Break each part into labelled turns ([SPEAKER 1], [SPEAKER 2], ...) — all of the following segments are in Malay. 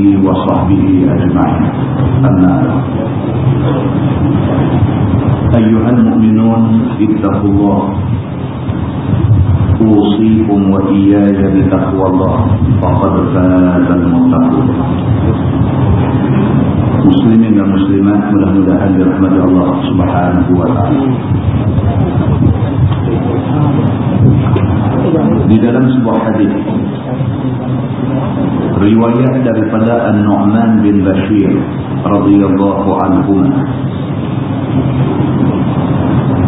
[SPEAKER 1] آله وصحبه أجمعين أما أيها المؤمنون اتقوا الله أوصيكم وإياي بتقوى الله فقد فاز المتقون muslimin dan muslimat mudah-mudahan dirahmati Allah Subhanahu wa taala. Di dalam sebuah hadis riwayat daripada An-Nu'man bin Bashir radhiyallahu anhu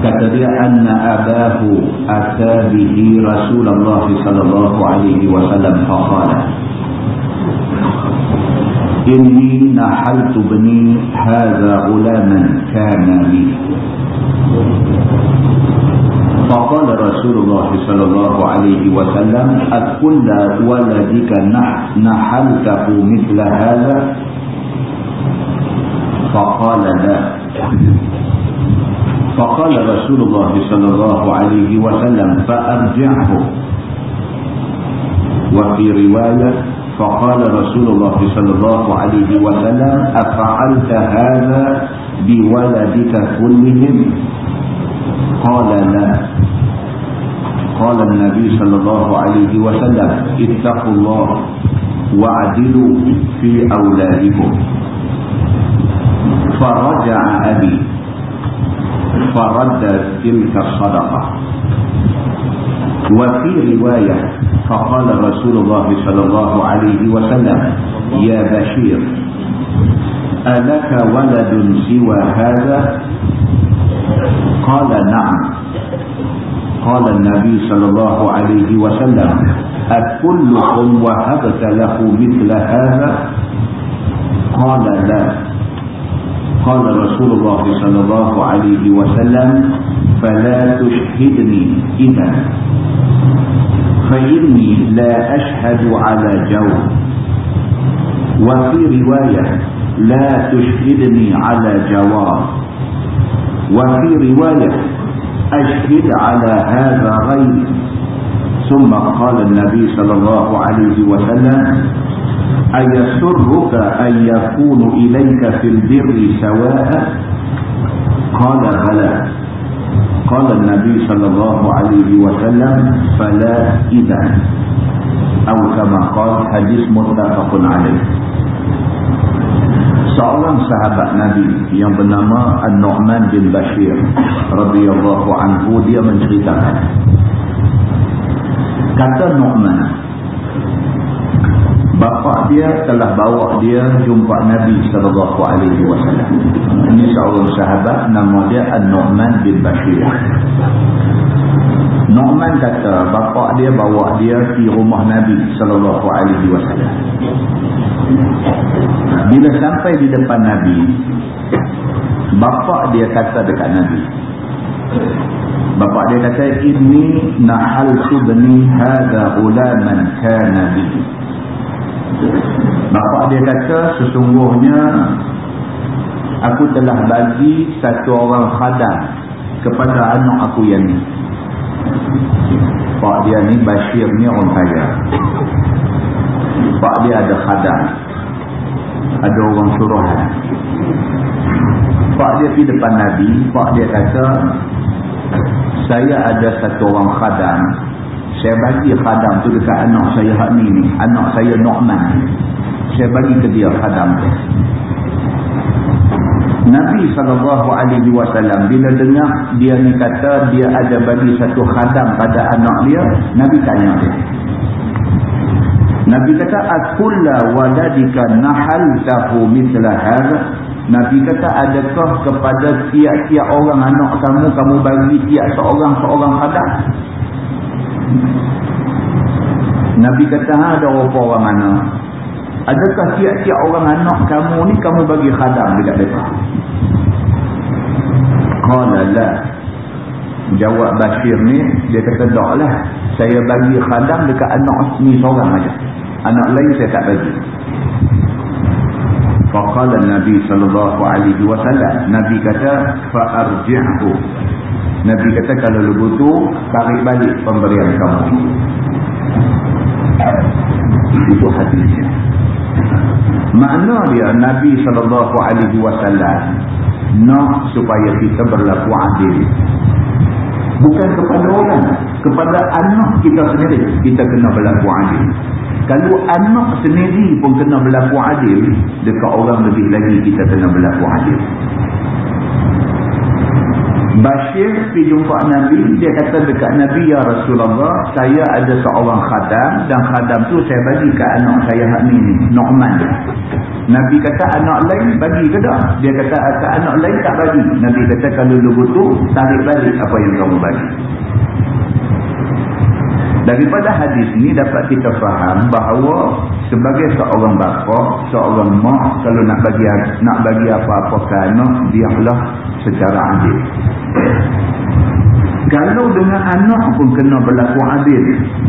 [SPEAKER 1] kata dia anna abahu ata bihi Rasulullah sallallahu alaihi wasallam faqala إني نحلت بني هذا غلاما كان لي فقال رسول الله صلى الله عليه وسلم أكل ولدك نحلته مثل هذا؟ فقال لا. فقال رسول الله صلى الله عليه وسلم فأرجعه. وفي رواية فقال رسول الله صلى الله عليه وسلم أفعلت هذا بولدك كلهم؟ قال لا قال النبي صلى الله عليه وسلم اتقوا الله واعدلوا في أولادكم. فرجع أبي فرد تلك الصدقة. وفي رواية فقال رسول الله صلى الله عليه وسلم يا بشير ألك ولد سوى هذا؟ قال نعم. قال النبي صلى الله عليه وسلم أكلكم وهبت له مثل هذا؟ قال لا. قال رسول الله صلى الله عليه وسلم فلا تشهدني إذا. فإني لا أشهد على جو. وفي رواية لا تشهدني على جواب. وفي رواية أشهد على هذا غير. ثم قال النبي صلى الله عليه وسلم أيسرك أن يكون إليك في البر سواء؟ قال بلى. قال النبي صلى الله عليه وسلم فلا إذا. أو كما قال حديث متفق عليه. Seorang sahabat Nabi yang bernama An-Nu'man bin Bashir radhiyallahu anhu dia menceritakan. Kata Nu'man bapa dia telah bawa dia jumpa Nabi sallallahu alaihi wasallam. Ini seorang sahabat nama dia An-Nu'man bin Bashir Nu'man kata bapa dia bawa dia di rumah Nabi sallallahu alaihi wasallam. Bila sampai di depan Nabi bapa dia kata dekat Nabi bapa dia kata ini nahaltu bani hadha ulaman kana bihi bapa dia kata sesungguhnya aku telah bagi satu orang khadam kepada anak aku yang ni pak dia ni Bashir ni orang kaya. Pak dia ada khadam ada orang suruhan pak dia pergi depan Nabi pak dia kata saya ada satu orang khadam saya bagi khadam tu dekat anak saya hak ni ni. Anak saya Nu'man. Saya bagi ke dia khadam tu Nabi SAW bila dengar dia ni kata dia ada bagi satu khadam pada anak dia Nabi tanya dia. Nabi kata akulla waladika nahaltahu mithla hadha? Nabi kata adakah kepada tiap-tiap orang anak kamu kamu bagi tiap seorang-seorang khadam? Nabi kata ha, ada orang mana adakah tiap-tiap orang anak kamu ni kamu bagi khadam dekat mereka? Qala la. Jawab Bashir ni dia kata tak lah saya bagi khadam dekat anak ni seorang aja anak lain saya tak bagi. Faqala nabi sallallahu alaihi wasallam nabi kata fa arji'hu nabi kata kalau lu butuh tarik balik pemberian kamu. Itu hadisnya makna dia nabi sallallahu alaihi wasallam nak supaya kita berlaku adil. Bukan kepada orang kepada anak kita sendiri kita kena berlaku adil. Kalau anak sendiri pun kena berlaku adil dekat orang lebih lagi kita kena berlaku adil Bashir pergi jumpa Nabi, dia kata dekat Nabi, Ya Rasulullah, saya ada seorang khadam dan khadam tu saya bagi ke anak saya hak ni, Nu'man. Nabi kata anak lain bagi ke tak? Dia kata anak lain tak bagi. Nabi kata kalau lu butuh, tarik balik apa yang kamu bagi. Daripada hadis ini dapat kita faham bahawa sebagai seorang bapa, seorang mak kalau nak bagi nak bagi apa-apa ke anak, biarlah secara adil. Kalau dengan anak pun kena berlaku adil,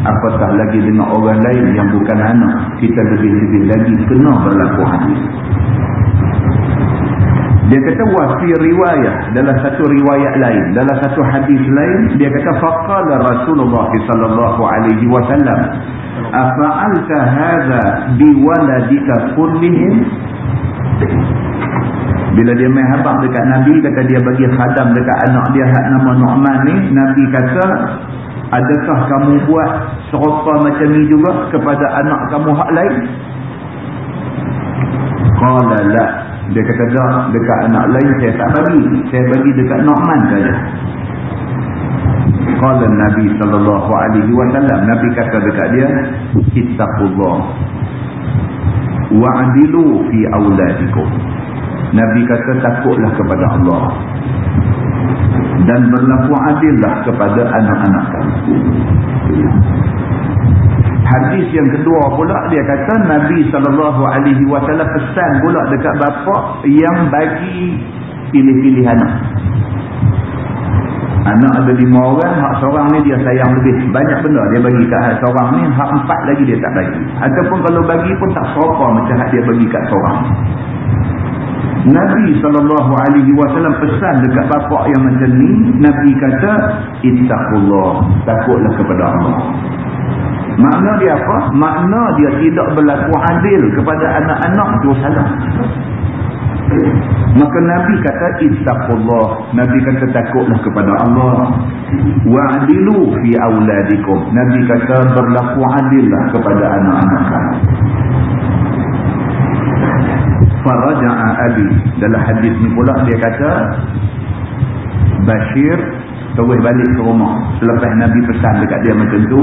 [SPEAKER 1] apatah lagi dengan orang lain yang bukan anak, kita lebih-lebih lagi kena berlaku adil. Dia kata wafi riwayah dalam satu riwayat lain, dalam satu hadis lain dia kata faqala Rasulullah sallallahu alaihi wasallam afa'alta hadha biwaladika kullihim bila dia main habaq dekat Nabi kata dia bagi khadam dekat anak dia hak nama Nu'man ni Nabi kata adakah kamu buat serupa macam ni juga kepada anak kamu hak lain qala la dia kata dah dekat anak lain saya tak bagi. Saya bagi dekat Nu'man saja. Qala Nabi wasallam Nabi kata dekat dia ittaqullah wa'dilu fi auladikum. Nabi kata takutlah kepada Allah dan berlaku adillah kepada anak-anak kamu. Hadis yang kedua pula dia kata Nabi SAW pesan pula dekat bapa yang bagi pilih-pilih anak. Anak ada lima orang, hak seorang ni dia sayang lebih. Banyak benda dia bagi kat hak seorang ni, hak empat lagi dia tak bagi. Ataupun kalau bagi pun tak serupa macam hak dia bagi kat seorang. Nabi SAW pesan dekat bapa yang macam ni, Nabi kata, Ittaqullah, takutlah kepada Allah. Makna dia apa? Makna dia tidak berlaku adil kepada anak-anak itu salah. Maka Nabi kata ittaqullah. Nabi kata takutlah kepada Allah. Wa'dilu fi auladikum. Nabi kata berlaku adillah kepada anak-anak kamu. Faraja'a abi. Dalam hadis ni pula dia kata Bashir terus balik ke rumah. Selepas Nabi pesan dekat dia macam tu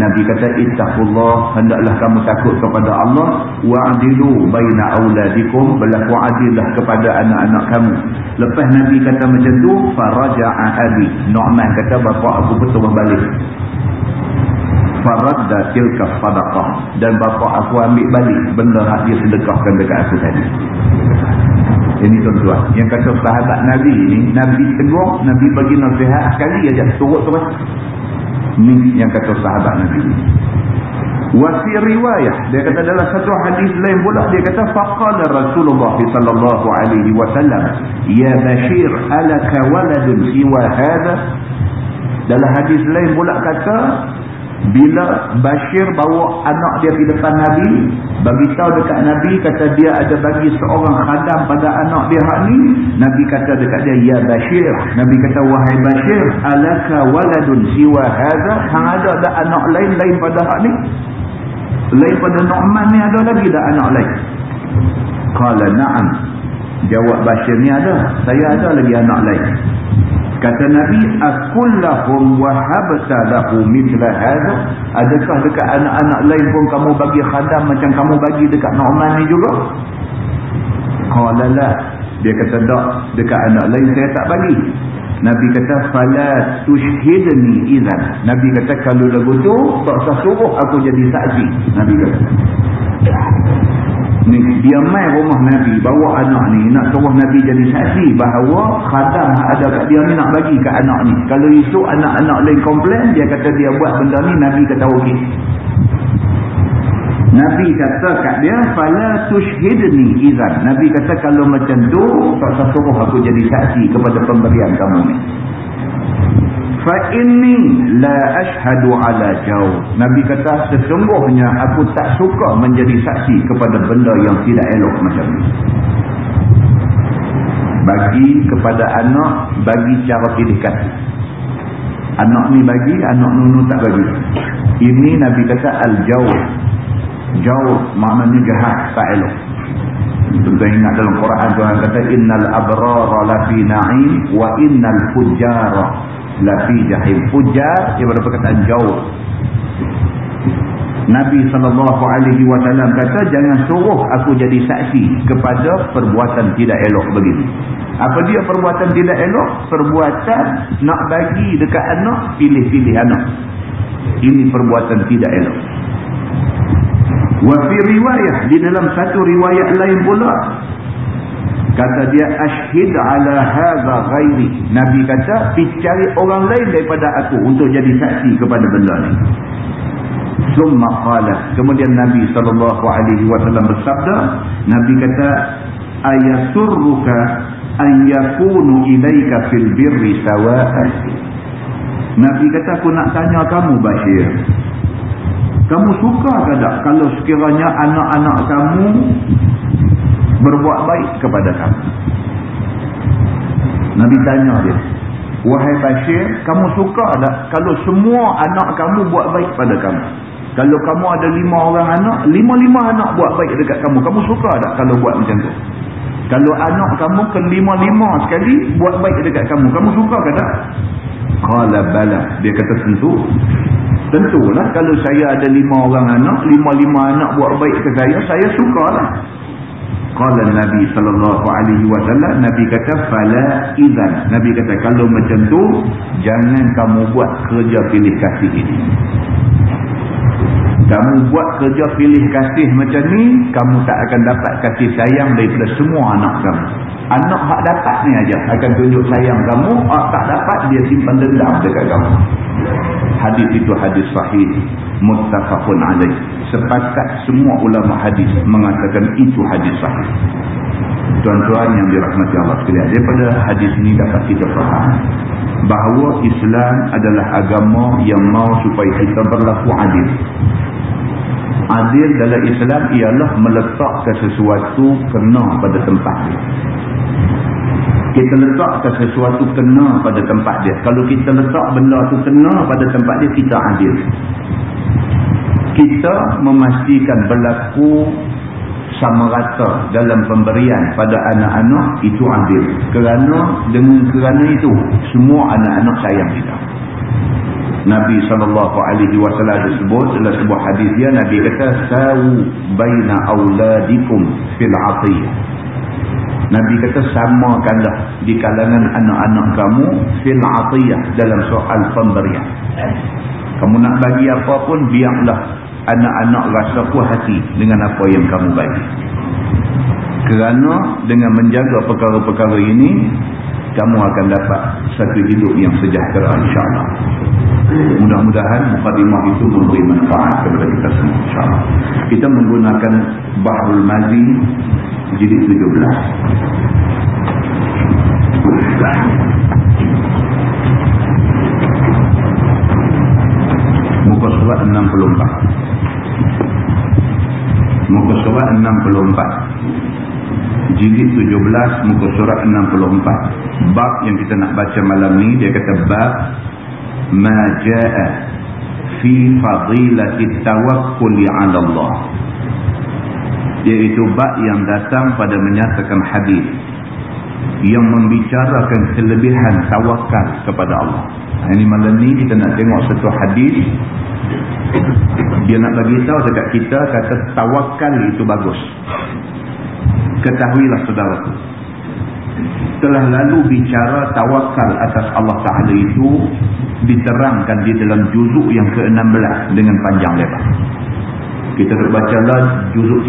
[SPEAKER 1] Nabi kata ittaqullah hendaklah kamu takut kepada Allah. Wa'dilu baina auladikum berlaku adillah kepada anak-anak kamu. Lepas Nabi kata macam tu faraja'a abi. Nu'man kata bapa aku betul balik faradda tilka sadaqah dan bapa aku ambil balik benda hak dia sedekahkan dekat aku tadi ini tuan-tuan. Yang kata sahabat Nabi ni, Nabi tegur, Nabi bagi nasihat sekali aja turut terus. Ini yang kata sahabat Nabi ni. Wasi riwayah, dia kata dalam satu hadis lain pula, dia kata faqala Rasulullah sallallahu alaihi wasallam, "Ya Bashir, alaka waladun siwa hadha?" Dalam hadis lain pula kata, bila Bashir bawa anak dia di depan Nabi bagi tahu dekat Nabi kata dia ada bagi seorang khadam pada anak dia hak ni Nabi kata dekat dia ya Bashir. Nabi kata wahai Bashir alaka waladun siwa hadha? Hang ada ada anak lain lain pada hak ni? Lain pada Nu'man ni ada lagi dah anak lain? Kala na'am. Jawab Bashir ni ada. Saya ada lagi anak lain Kata Nabi, "Akullahum wahabta lahu mithla hadha?" Adakah dekat anak-anak lain pun kamu bagi khadam macam kamu bagi dekat Nu'man ni juga? Qala la. Dia kata, "Tak, dekat anak lain saya tak bagi." Nabi kata fala tushhidni idzan Nabi kata kalau lagu tu tak usah suruh aku jadi saksi Nabi kata dia mai rumah Nabi bawa anak ni nak suruh Nabi jadi saksi bahawa khadam ada kat dia ni nak bagi kat anak ni. Kalau isu anak-anak lain komplain dia kata dia buat benda ni Nabi kata okey. Nabi kata kat dia fala tushhidni idzan. Nabi kata kalau macam tu tak suruh aku jadi saksi kepada pemberian kamu ni fa inni la ashhadu ala jaw nabi kata sesungguhnya aku tak suka menjadi saksi kepada benda yang tidak elok macam ni. Bagi kepada anak bagi cara pilih anak ni bagi anak nunu tak bagi. Ini nabi kata al jaw jaw maknanya jahat tak elok. Tentu ingat dalam Quran Tuhan kata innal abrara lafi na'im wa innal fujara lafi jahim fujar daripada perkataan jauh. Nabi SAW kata jangan suruh aku jadi saksi kepada perbuatan tidak elok begini. Apa dia perbuatan tidak elok? Perbuatan nak bagi dekat anak pilih-pilih anak. Ini perbuatan tidak elok. Wafi riwayah di dalam satu riwayat lain pula Kata dia ashhid ala hadza ghairi. Nabi kata, "Pi cari orang lain daripada aku untuk jadi saksi kepada benda ni." Summa qala. Kemudian Nabi wasallam bersabda, Nabi kata, "Ayasurruka an yakunu ilaika fil birri sawa'an." Nabi kata, "Aku nak tanya kamu, Bashir. Kamu suka ke tak kalau sekiranya anak-anak kamu berbuat baik kepada kamu. Nabi tanya dia, Wahai Bashir, kamu suka tak kalau semua anak kamu buat baik pada kamu? Kalau kamu ada lima orang anak, lima-lima anak buat baik dekat kamu. Kamu suka tak kalau buat macam tu? Kalau anak kamu ke lima-lima sekali buat baik dekat kamu, kamu suka ke tak? Kala bala. Dia kata tentu. Tentulah kalau saya ada lima orang anak, lima-lima anak buat baik ke saya, saya suka lah. Qala Nabi sallallahu alaihi wasallam Nabi kata fala idzan. Nabi kata kalau macam tu jangan kamu buat kerja pilih kasih ini. Kamu buat kerja pilih kasih macam ni kamu tak akan dapat kasih sayang daripada semua anak kamu. Anak hak dapat ni aja. Akan tunjuk sayang kamu hak tak dapat dia simpan dendam dekat kamu. Hadis itu hadis sahih muttafaqun alaih. Sepakat semua ulama hadis mengatakan itu hadis sahih. Tuan-tuan yang dirahmati Allah sekalian daripada hadis ini dapat kita faham bahawa Islam adalah agama yang mau supaya kita berlaku adil. Adil dalam Islam ialah meletakkan sesuatu kena pada tempat dia. Kita letakkan sesuatu kena pada tempat dia. Kalau kita letak benda tu kena pada tempat dia kita adil kita memastikan berlaku sama rata dalam pemberian pada anak-anak itu adil kerana dengan kerana itu semua anak-anak sayang kita. Nabi SAW disebut dalam sebuah hadis dia Nabi kata sawu baina auladikum fil atiyah. Nabi kata samakanlah di kalangan anak-anak kamu fil atiyah dalam soal pemberian. Kamu nak bagi apa pun biarlah anak-anak rasa puas hati dengan apa yang kamu bagi. Kerana dengan menjaga perkara-perkara ini, kamu akan dapat satu hidup yang sejahtera insyaAllah. Mudah-mudahan mukadimah itu memberi manfaat kepada kita semua insyaAllah. Kita menggunakan Bahrul Mazi jilid 17. Muka surat 64 muka surat 64 jilid 17 muka surat 64 bab yang kita nak baca malam ni dia kata bab ma jaa fi fadilati tawakkuli 'ala Allah. Iaitu bab yang datang pada menyatakan hadis yang membicarakan kelebihan tawakal kepada Allah. Ini malam ni kita nak tengok satu hadis dia nak bagi tahu dekat kita kata tawakal itu bagus ketahuilah saudara telah lalu bicara tawakal atas Allah Ta'ala itu diterangkan di dalam juzuk yang ke-16 dengan panjang lebar. Kita nak baca lah juzuk,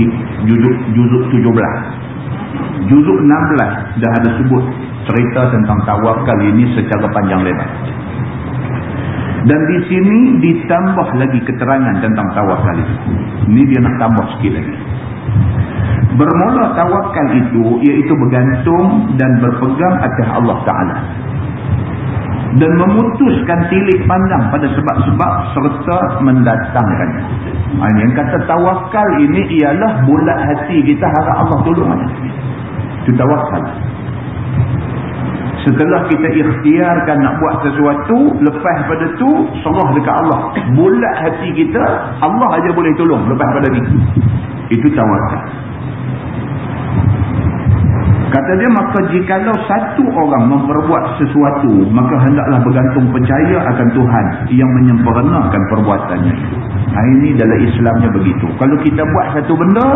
[SPEAKER 1] juzuk, juzuk 17. Juzuk 16 dah ada sebut cerita tentang tawakal ini secara panjang lebar. Dan di sini ditambah lagi keterangan tentang tawakal itu. Ini dia nak tambah sikit lagi. Bermula tawakal itu iaitu bergantung dan berpegang atas Allah Ta'ala. Dan memutuskan tilik pandang pada sebab-sebab serta mendatangkan. Yang kata tawakal ini ialah bulat hati kita harap Allah tolong. Itu tawakal. Setelah kita ikhtiarkan nak buat sesuatu, lepas pada tu, serah dekat Allah. Bulat hati kita, Allah aja boleh tolong lepas pada ni. Itu tawakal. Kata dia, maka jikalau satu orang memperbuat sesuatu, maka hendaklah bergantung percaya akan Tuhan yang menyempurnakan perbuatannya. Nah, ini dalam Islamnya begitu. Kalau kita buat satu benda,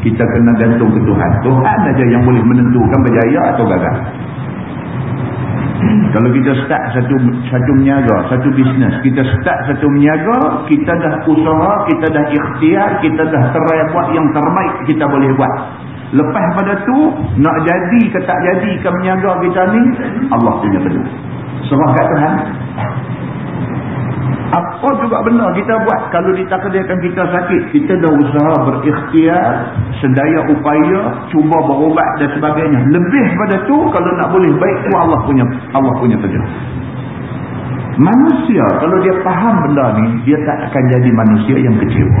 [SPEAKER 1] kita kena gantung ke Tuhan. Tuhan saja yang boleh menentukan berjaya atau gagal. Kalau kita start satu satu meniaga, satu bisnes, kita start satu meniaga, kita dah usaha, kita dah ikhtiar, kita dah terai buat yang terbaik kita boleh buat. Lepas pada tu, nak jadi ke tak jadi ke menyaga kita ni, Allah punya benar. Serah kat Tuhan. Apa juga benar kita buat kalau ditakdirkan kita sakit, kita dah usaha berikhtiar, sedaya upaya, cuba berubat dan sebagainya. Lebih pada tu, kalau nak boleh baik tu Allah punya Allah punya kerja. Manusia, kalau dia faham benda ni, dia tak akan jadi manusia yang kecewa.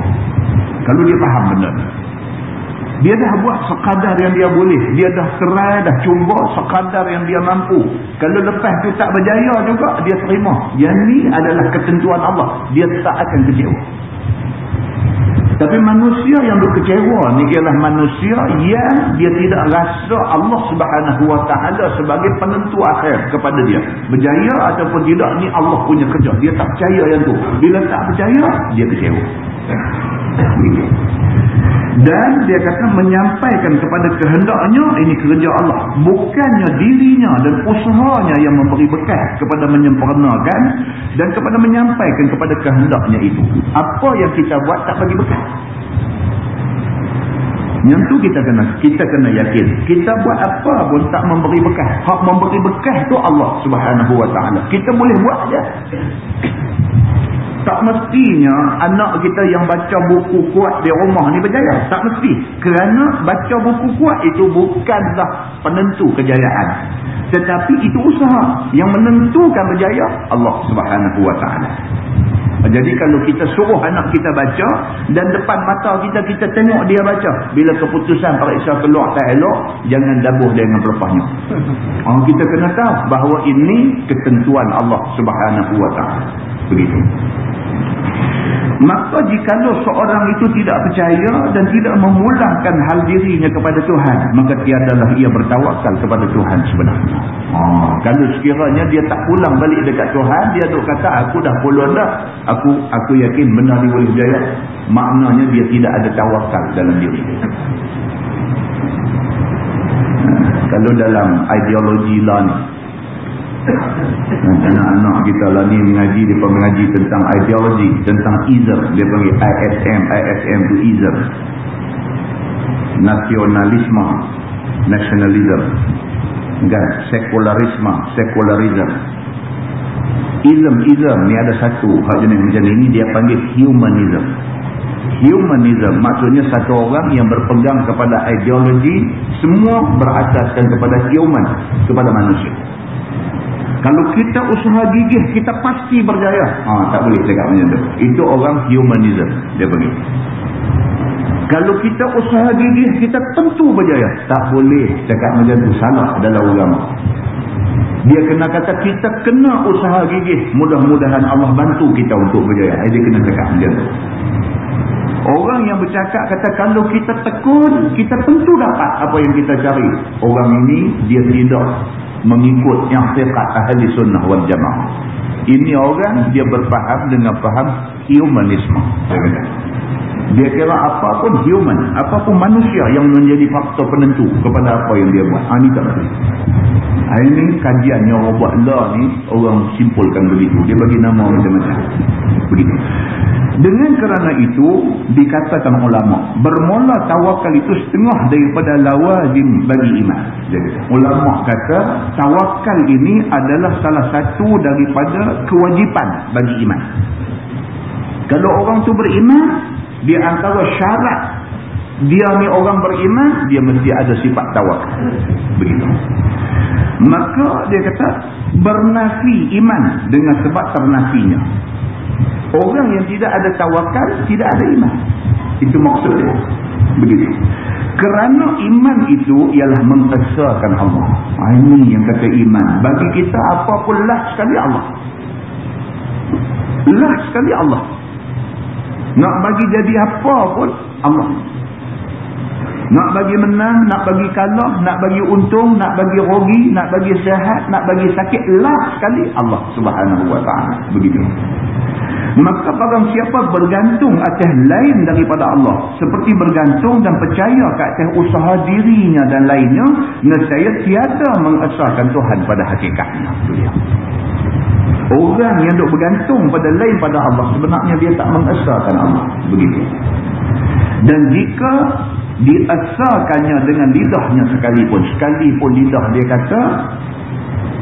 [SPEAKER 1] Kalau dia faham benda ni. Dia dah buat sekadar yang dia boleh. Dia dah serai, dah cuba sekadar yang dia mampu. Kalau lepas tu tak berjaya juga, dia terima. Yang ni adalah ketentuan Allah. Dia tak akan kecewa. Tapi manusia yang berkecewa ni ialah manusia yang dia tidak rasa Allah subhanahu wa ta'ala sebagai penentu akhir kepada dia. Berjaya ataupun tidak ni Allah punya kerja. Dia tak percaya yang tu. Bila tak percaya, dia kecewa. Dan dia kata menyampaikan kepada kehendaknya ini kerja Allah. Bukannya dirinya dan usahanya yang memberi bekas kepada menyempurnakan dan kepada menyampaikan kepada kehendaknya itu. Apa yang kita buat tak bagi bekas. Yang tu kita kena kita kena yakin. Kita buat apa pun tak memberi bekas. Hak memberi bekas tu Allah Subhanahu Wa Taala. Kita boleh buat aja. Tak mestinya anak kita yang baca buku kuat di rumah ni berjaya. Tak mesti. Kerana baca buku kuat itu bukanlah penentu kejayaan. Tetapi itu usaha. Yang menentukan berjaya Allah subhanahu wa ta'ala. Jadi kalau kita suruh anak kita baca dan depan mata kita kita tengok dia baca. Bila keputusan periksa keluar tak elok, jangan dabuh dia dengan pelepahnya. Oh, kita kena tahu bahawa ini ketentuan Allah subhanahu wa ta'ala. Begitu. Maka jikalau seorang itu tidak percaya dan tidak memulangkan hal dirinya kepada Tuhan, maka tiadalah ia bertawakal kepada Tuhan sebenarnya. Oh, kalau sekiranya dia tak pulang balik dekat Tuhan, dia duk kata aku dah pulang dah, aku aku yakin benar dia boleh jaya. Maknanya dia tidak ada tawakal dalam diri dia. Kalau dalam ideologi lah ni, anak-anak kita lah ni mengaji pun mengaji tentang ideologi tentang ism. Dia panggil ISM ISM tu ism. Nasionalisme nationalism kan? Sekularisme sekularism. Ism ism ni ada satu hak jenis macam ni dia panggil humanism. Humanism maksudnya satu orang yang berpegang kepada ideologi semua berasaskan kepada human kepada manusia kalau kita usaha gigih, kita pasti berjaya. Ha, tak boleh cakap macam tu. Itu orang humanism. Dia pergi. Kalau kita usaha gigih, kita tentu berjaya. Tak boleh cakap macam tu. Salah dalam agama. Dia kena kata kita kena usaha gigih. Mudah-mudahan Allah bantu kita untuk berjaya. Dia kena cakap macam tu. Orang yang bercakap kata kalau kita tekun, kita tentu dapat apa yang kita cari. Orang ini dia tidak mengikut fiqat ahli sunnah wal jamaah. Ini orang dia berfaham dengan faham humanisme. Dia kira apa pun human, apa pun manusia yang menjadi faktor penentu kepada apa yang dia buat. Ha, ini tak. Ha, ini kajian yang orang buat law ni, orang simpulkan begitu. Dia bagi nama macam-macam. Begitu. Dengan kerana itu, dikatakan ulama, bermula tawakal itu setengah daripada lawazim bagi iman. Jadi, ulama kata, tawakal ini adalah salah satu daripada kewajipan bagi iman. Kalau orang tu beriman, dia antara syarat dia ni orang beriman, dia mesti ada sifat tawakal. Begitu. Maka dia kata, bernafi iman dengan sebab ternafinya. Orang yang tidak ada tawakal, tidak ada iman. Itu maksudnya. Begitu. Kerana iman itu ialah mengesahkan Allah. Ah, ini yang kata iman. Bagi kita apa pun lah sekali Allah. Lah sekali Allah. Nak bagi jadi apa pun Allah. Nak bagi menang, nak bagi kalah, nak bagi untung, nak bagi rugi, nak bagi sehat, nak bagi sakit. Lah sekali Allah subhanahu wa ta'ala. Begitu. Maka barang siapa bergantung atas lain daripada Allah. Seperti bergantung dan percaya ke atas usaha dirinya dan lainnya. Nescaya tiada mengesahkan Tuhan pada hakikatnya. Orang yang duk bergantung pada lain pada Allah sebenarnya dia tak mengesahkan Allah. Begitu. Dan jika diesahkannya dengan lidahnya sekalipun. Sekalipun lidah dia kata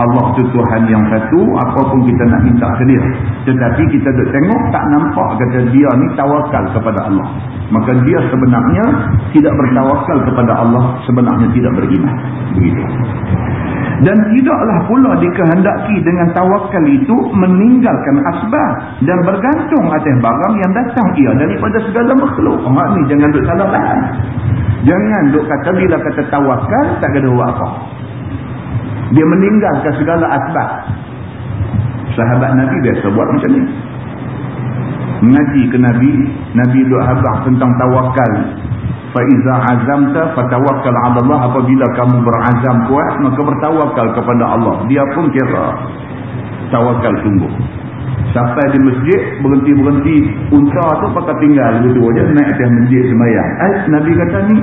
[SPEAKER 1] Allah tu Tuhan yang satu, apapun kita nak minta ke dia. Tetapi kita duk tengok tak nampak kata dia ni tawakal kepada Allah. Maka dia sebenarnya tidak bertawakal kepada Allah, sebenarnya tidak beriman. Begitu. Dan tidaklah pula dikehendaki dengan tawakal itu meninggalkan asbab dan bergantung atas barang yang datang ia daripada segala makhluk. Oh, ni jangan duk salah. Jangan duk kata bila kata tawakal tak ada apa. Dia meninggalkan segala asbab. Sahabat Nabi biasa buat macam ni. Mengaji ke Nabi, Nabi duk habaq tentang tawakal Faiza azamta fatawakkal 'ala Allah apabila kamu berazam kuat maka bertawakal kepada Allah. Dia pun kira tawakal sungguh. Sampai di masjid berhenti-berhenti unta tu pakai tinggal aja naik atas masjid sembahyang. Eh Nabi kata ni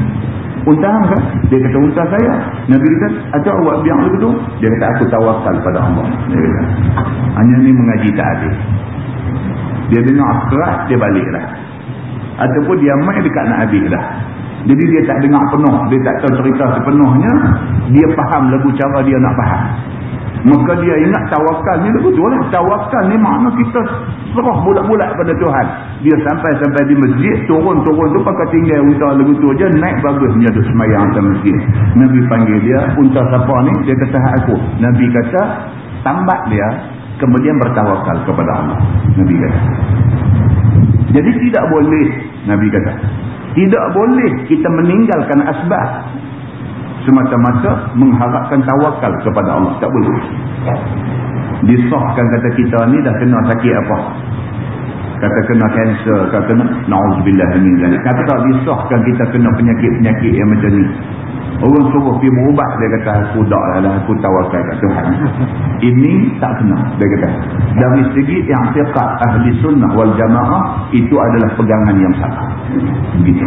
[SPEAKER 1] unta kan? Dia kata unta saya. Nabi kata ada awak biang begitu? Dia kata aku tawakal pada Allah. Dia kata. Hanya ni mengaji tak adil. Dia dengar keras dia baliklah. Ataupun dia main dekat nak habis dah. Jadi dia tak dengar penuh. Dia tak tahu cerita sepenuhnya. Dia faham lagu cara dia nak faham. Maka dia ingat tawakal ni tu lah. Tawakal ni makna kita serah bulat-bulat pada Tuhan. Dia sampai-sampai di masjid. Turun-turun tu pakai tinggal unta lagu tu je. Naik bagus punya tu semayang atas masjid. Nabi panggil dia. Unta siapa ni? Dia kata aku. Nabi kata. Tambat dia. Kemudian bertawakal kepada Allah. Nabi kata. Jadi tidak boleh. Nabi kata. Tidak boleh kita meninggalkan asbab. Semata-mata mengharapkan tawakal kepada Allah. Tak boleh. Disahkan kata kita ni dah kena sakit apa. Kata kena kanser. Kata kena na'udzubillah ini. Kata disahkan kita kena penyakit-penyakit yang macam ni. Orang suruh pergi berubat dia kata aku tak lah aku tawakal kat Tuhan. Ini tak kena dia kata. Dari segi yang fiqah ahli sunnah wal jamaah itu adalah pegangan yang salah. Begitu.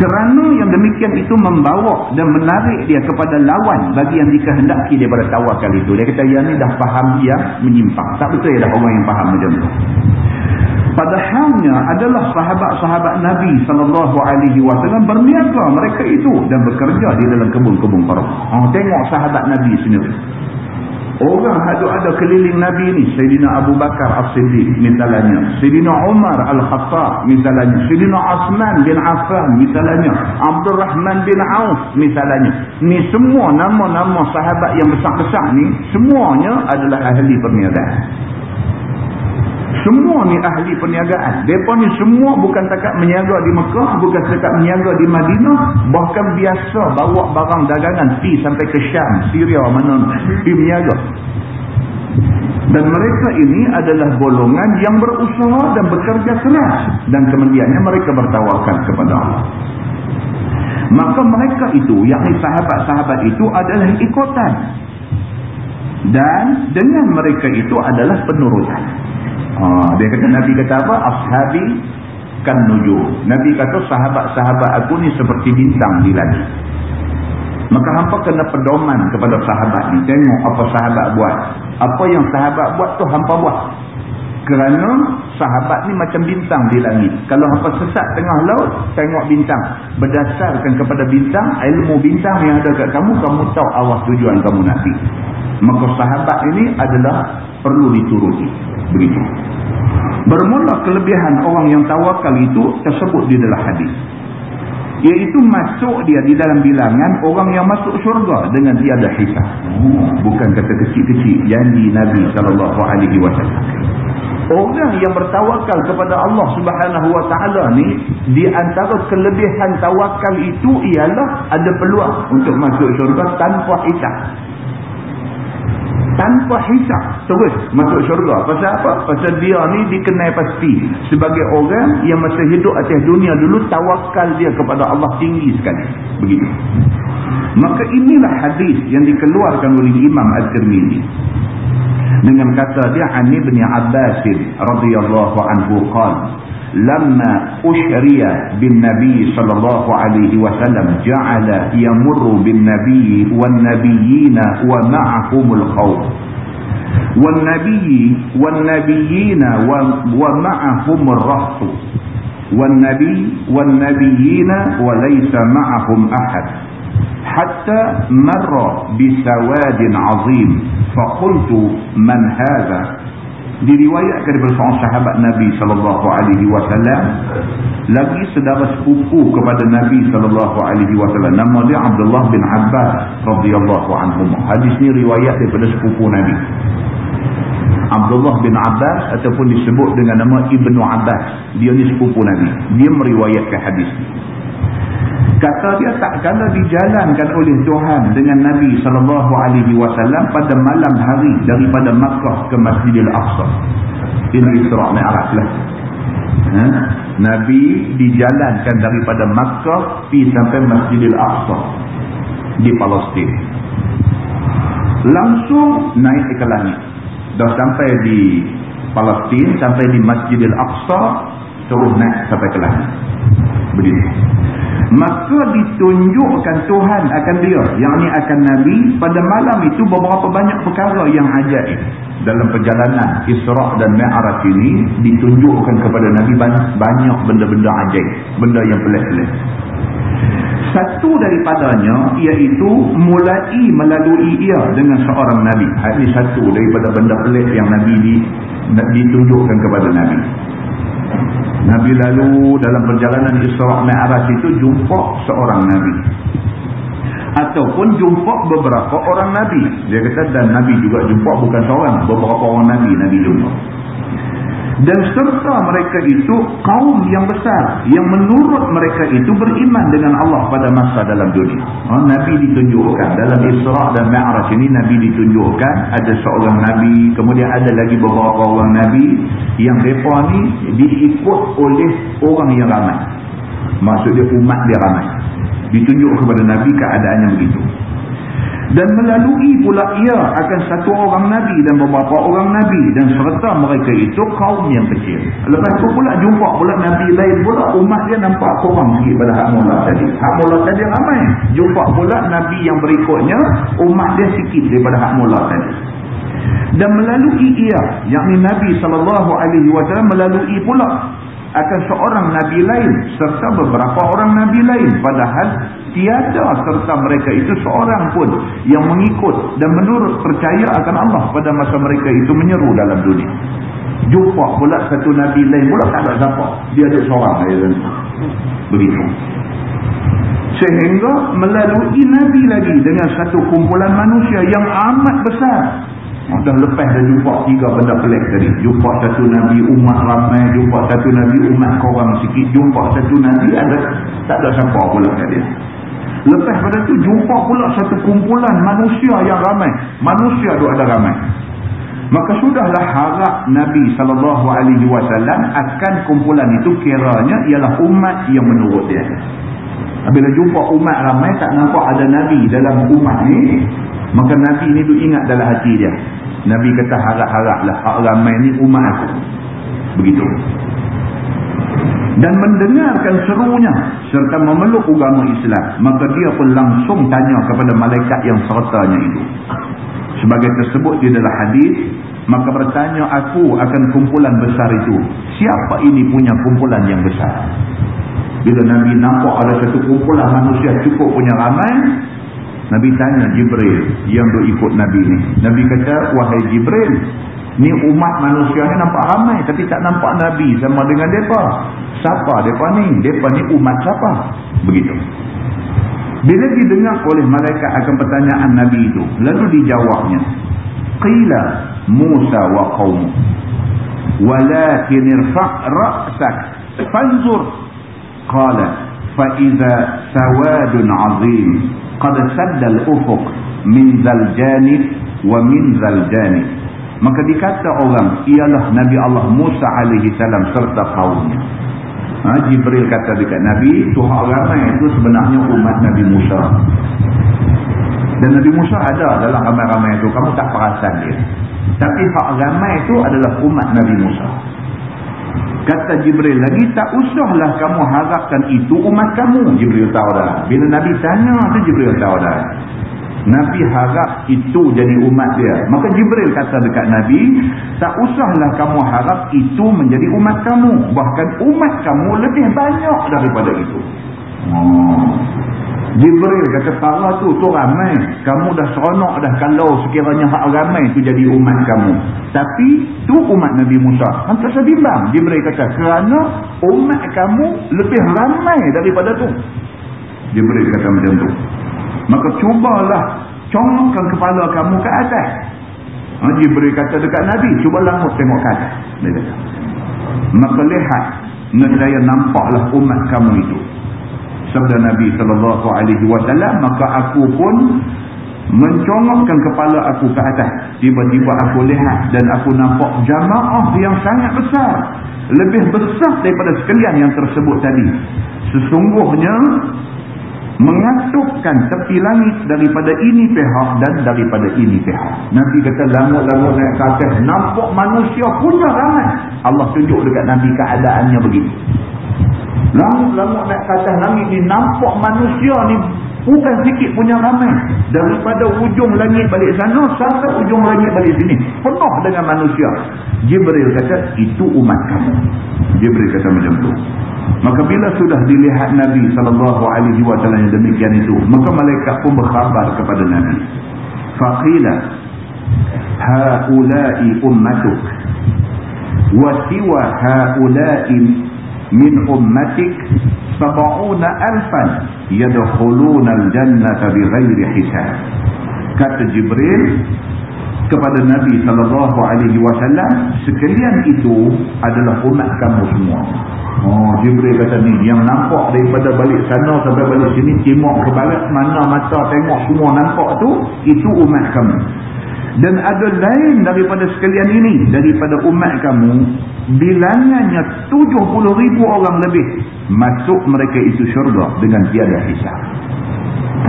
[SPEAKER 1] Kerana yang demikian itu membawa dan menarik dia kepada lawan bagi yang dikehendaki daripada tawakal itu. Dia kata yang ni dah faham dia menyimpang. Tak betul ya dah orang yang faham macam tu. Padahalnya adalah sahabat-sahabat Nabi wasallam berniaga mereka itu dan bekerja di dalam kebun-kebun korma. Oh, tengok sahabat Nabi sendiri. Orang ada ada keliling Nabi ni, Sayyidina Abu Bakar As-Siddiq misalnya, Sayyidina Umar Al-Khattab misalnya, Sayyidina Osman bin Affan misalnya, Abdul Rahman bin Auf misalnya. Ni semua nama-nama sahabat yang besar-besar ni semuanya adalah ahli perniagaan. Semua ni ahli perniagaan. Mereka ni semua bukan takat menyaga di Mekah, bukan takat menyaga di Madinah, bahkan biasa bawa barang dagangan pi sampai ke Syam, Syria mana pi menyaga. Dan mereka ini adalah golongan yang berusaha dan bekerja keras. Dan kemudiannya mereka bertawakal kepada Allah. Maka mereka itu, yakni sahabat-sahabat itu adalah ikutan. Dan dengan mereka itu adalah penurutan. Ha, dia kata Nabi kata apa? Ashabi kan nujum. Nabi kata sahabat-sahabat aku ni seperti bintang di langit. Maka hampa kena pedoman kepada sahabat ni. Tengok apa sahabat buat. Apa yang sahabat buat tu hampa buat. Kerana sahabat ni macam bintang di langit. Kalau hampa sesat tengah laut, tengok bintang. Berdasarkan kepada bintang, ilmu bintang yang ada kat kamu, kamu tahu awas tujuan kamu nanti. Maka sahabat ini adalah perlu dituruti. Begitu. Bermula kelebihan orang yang tawakal itu tersebut di dalam hadis. Iaitu masuk dia di dalam bilangan orang yang masuk syurga dengan tiada hisap. Bukan kata kecil-kecil janji Nabi SAW. Orang yang bertawakal kepada Allah Subhanahu Wa Taala ni di antara kelebihan tawakal itu ialah ada peluang untuk masuk syurga tanpa hisap tanpa hisap terus masuk syurga. Pasal apa? pasal dia ni dikenai pasti. Sebagai orang yang masa hidup atas dunia dulu tawakal dia kepada Allah tinggi sekali. Begitu maka inilah hadis yang dikeluarkan oleh Imam Al-Tirmidhi dengan kata dia Ani bin Abbas radhiyallahu anhu qala لما أشري بالنبي صلى الله عليه وسلم جعل يمر بالنبي والنبيين ومعهم الخوف. والنبي والنبيين ومعهم الرهط والنبي والنبيين وليس معهم أحد. حتى مر بسواد عظيم. فقلت من هذا؟ Diriwayatkan daripada sahabat Nabi sallallahu alaihi wasallam. Lagi saudara sepupu kepada Nabi sallallahu alaihi wasallam. Nama dia Abdullah bin Abbas radhiyallahu anhu. Hadis ni riwayat daripada sepupu Nabi. Abdullah bin Abbas ataupun disebut dengan nama Ibnu Abbas. Dia ni sepupu Nabi. Dia meriwayatkan hadis ni kata dia tak kala dijalankan oleh Tuhan dengan Nabi sallallahu alaihi wasallam pada malam hari daripada Makkah ke Masjidil Aqsa. Ini Isra Mi'raj lah. Ha? Nabi dijalankan daripada Makkah pi sampai Masjidil Aqsa di Palestin. Langsung naik ke langit. Dah sampai di Palestin, sampai di Masjidil Aqsa, terus naik sampai ke langit. Begini maka ditunjukkan Tuhan akan dia. Yang ini akan Nabi pada malam itu beberapa banyak perkara yang ajaib. Dalam perjalanan Isra' dan Mi'raj ini ditunjukkan kepada Nabi banyak benda-benda ajaib. Benda yang pelik-pelik. Satu daripadanya iaitu mulai melalui ia dengan seorang Nabi. Ini satu daripada benda pelik yang Nabi ditunjukkan kepada Nabi Nabi lalu dalam perjalanan Isra' Mi'raj itu jumpa seorang Nabi. Ataupun jumpa beberapa orang Nabi. Dia kata dan Nabi juga jumpa bukan seorang. Beberapa orang Nabi Nabi jumpa dan serta mereka itu kaum yang besar yang menurut mereka itu beriman dengan Allah pada masa dalam dunia. Oh, Nabi ditunjukkan dalam Isra' dan Mi'raj ini Nabi ditunjukkan ada seorang Nabi kemudian ada lagi beberapa orang Nabi yang mereka ni diikut oleh orang yang ramai. Maksudnya umat dia ramai. Ditunjuk kepada Nabi keadaannya begitu dan melalui pula ia akan satu orang Nabi dan beberapa orang Nabi dan serta mereka itu kaum yang kecil. Lepas tu pula jumpa pula Nabi lain pula umat dia nampak kurang sikit pada hak mula tadi. Hak mula tadi ramai. Jumpa pula Nabi yang berikutnya umat dia sikit daripada hak mula tadi. Dan melalui ia yakni Nabi SAW melalui pula akan seorang Nabi lain serta beberapa orang Nabi lain padahal tiada serta mereka itu seorang pun yang mengikut dan menurut percaya akan Allah pada masa mereka itu menyeru dalam dunia jumpa pula satu Nabi lain pula tak ada siapa dia ada seorang begitu sehingga melalui Nabi lagi dengan satu kumpulan manusia yang amat besar Dah lepas dah jumpa tiga benda pelik tadi. Jumpa satu Nabi umat ramai. Jumpa satu Nabi umat korang sikit. Jumpa satu Nabi ada. Tak ada siapa pula kat dia. Lepas pada tu jumpa pula satu kumpulan manusia yang ramai. Manusia tu ada ramai. Maka sudahlah harap Nabi SAW akan kumpulan itu kiranya ialah umat yang menurut dia. Bila jumpa umat ramai tak nampak ada Nabi dalam umat ni. Maka Nabi ni tu ingat dalam hati dia. Nabi kata harap-haraplah hak ramai ni umat aku. Begitu. Dan mendengarkan serunya serta memeluk agama Islam maka dia pun langsung tanya kepada malaikat yang sertanya itu. Sebagai tersebut di dalam hadis maka bertanya aku akan kumpulan besar itu. Siapa ini punya kumpulan yang besar? Bila Nabi nampak ada satu kumpulan manusia cukup punya ramai Nabi tanya Jibril yang duk ikut Nabi ni? Nabi kata wahai Jibril Ni umat manusia ni nampak ramai tapi tak nampak Nabi sama dengan mereka. Siapa mereka ni? Mereka ni umat siapa? Begitu. Bila didengar oleh malaikat akan pertanyaan Nabi itu, lalu dijawabnya. Qila Musa wa qawmu. Walakin irfa' ra'sak. Fanzur. Qala. Fa'iza sawadun azim. Qad saddal ufuq. Min zal janib. Wa min zal janib. Maka dikata orang ialah Nabi Allah Musa alaihi salam serta kaumnya. Ha, Jibril kata dekat Nabi, Tuhan ramai itu sebenarnya umat Nabi Musa. Dan Nabi Musa ada dalam ramai-ramai itu. Kamu tak perasan dia. Tapi hak ramai itu adalah umat Nabi Musa. Kata Jibril lagi, tak usahlah kamu harapkan itu umat kamu. Jibril tahu dah. Bila Nabi tanya, tu Jibril tahu dah. Nabi harap itu jadi umat dia. Maka Jibril kata dekat Nabi, tak usahlah kamu harap itu menjadi umat kamu. Bahkan umat kamu lebih banyak daripada itu. Oh. Jibril kata, para tu, tu ramai. Kamu dah seronok dah kalau sekiranya hak ramai tu jadi umat kamu. Tapi, tu umat Nabi Musa. Hantar sedimbang. Jibril kata, kerana umat kamu lebih ramai daripada tu. Jibril kata macam tu maka cubalah congokkan kepala kamu ke atas. Ha, Jibril kata dekat Nabi cuba lamut tengok ke atas. Maka lihat nescaya nampaklah umat kamu itu. Sabda Nabi SAW maka aku pun mencongokkan kepala aku ke atas. Tiba-tiba aku lihat dan aku nampak jamaah yang sangat besar. Lebih besar daripada sekalian yang tersebut tadi. Sesungguhnya mengatukkan tepi langit daripada ini pihak dan daripada ini pihak. Nabi kata lamut-lamut naik ke atas. Nampak manusia punya ramai. Allah tunjuk dekat Nabi keadaannya begini. Lamut-lamut naik ke atas langit ni nampak manusia ni bukan sikit punya ramai. Daripada ujung langit balik sana sampai ujung langit balik sini. Penuh dengan manusia. Jibril kata itu umat kamu. Jibril kata macam tu. Maka bila sudah dilihat Nabi wasallam yang demikian itu, maka malaikat pun berkhabar kepada Nabi. Faqila haula'i ummatuk wa siwa haula'i min ummatik sab'una alfan yadkhuluna al-jannata bighairi hisab. Kata Jibril kepada Nabi sallallahu alaihi wasallam, sekalian itu adalah umat kamu semua. Oh, Jibril kata ni, yang nampak daripada balik sana sampai balik sini, timur ke barat, mana mata tengok semua nampak tu, itu umat kamu. Dan ada lain daripada sekalian ini, daripada umat kamu, bilangannya 70 ribu orang lebih, masuk mereka itu syurga dengan tiada hisap.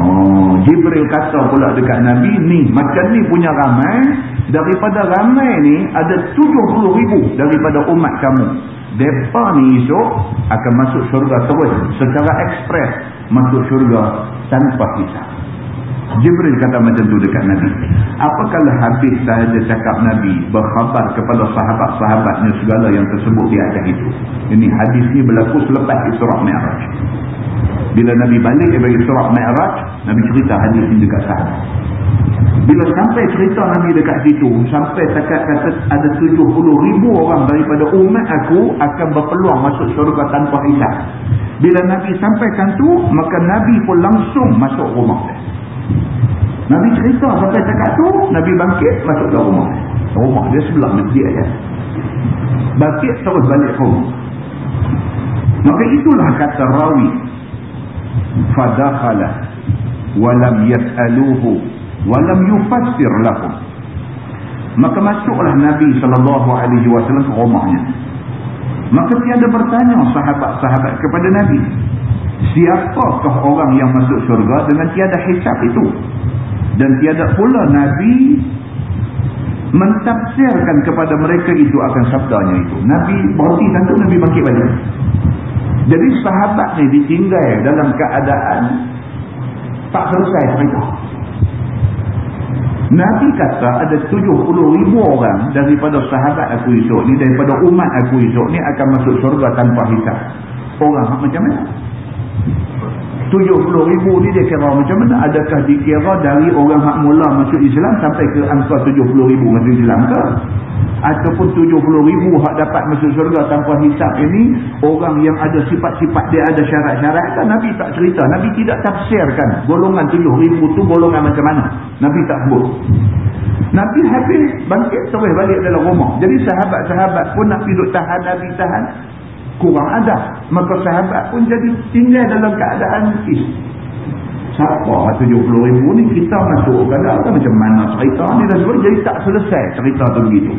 [SPEAKER 1] Oh, Jibril kata pula dekat Nabi, ni macam ni punya ramai, daripada ramai ni ada 70 ribu daripada umat kamu mereka ni esok akan masuk syurga terus secara ekspres masuk syurga tanpa hisap Jibril kata macam tu dekat Nabi apakala habis sahaja cakap Nabi berkhabar kepada sahabat-sahabatnya segala yang tersebut di atas itu ini hadis ni berlaku selepas Isra' Mi'raj bila Nabi balik dari Isra' Mi'raj Nabi cerita hadis ini dekat sahabat bila sampai cerita Nabi dekat situ, sampai takat kata ada 70 ribu orang daripada umat aku akan berpeluang masuk syurga tanpa hisap. Bila Nabi sampaikan tu, maka Nabi pun langsung masuk rumah dia. Nabi cerita sampai takat tu, Nabi bangkit masuk ke rumah. Rumah dia sebelah masjid ya. Bangkit terus balik rumah. Maka itulah kata rawi. Fadakhala walam yas'aluhu walam yufassir lahum maka masuklah Nabi sallallahu alaihi wasallam ke rumahnya maka tiada bertanya sahabat-sahabat kepada Nabi siapakah orang yang masuk syurga dengan tiada hisab itu dan tiada pula Nabi mentafsirkan kepada mereka itu akan sabdanya itu Nabi berhenti tentu Nabi bangkit balik Jadi sahabat ni ditinggal dalam keadaan tak selesai cerita. Nabi kata ada 70 ribu orang daripada sahabat aku esok ni, daripada umat aku esok ni akan masuk surga tanpa hisap. Orang macam mana? 70 ribu ni dia kira macam mana? Adakah dikira dari orang hak mula masuk Islam sampai ke angka 70 ribu masuk Islam ke? Ataupun 70 ribu hak dapat masuk surga tanpa hisap ini orang yang ada sifat-sifat dia ada syarat-syarat kan Nabi tak cerita. Nabi tidak tafsirkan golongan 7 ribu tu golongan macam mana. Nabi tak sebut. Nabi habis bangkit terus balik dalam rumah. Jadi sahabat-sahabat pun nak duduk tahan Nabi tahan kurang ada. Maka sahabat pun jadi tinggal dalam keadaan is. Siapa 70 ribu ni kita masuk kadang kan macam mana cerita ni dan sebagainya. Jadi tak selesai cerita tu begitu.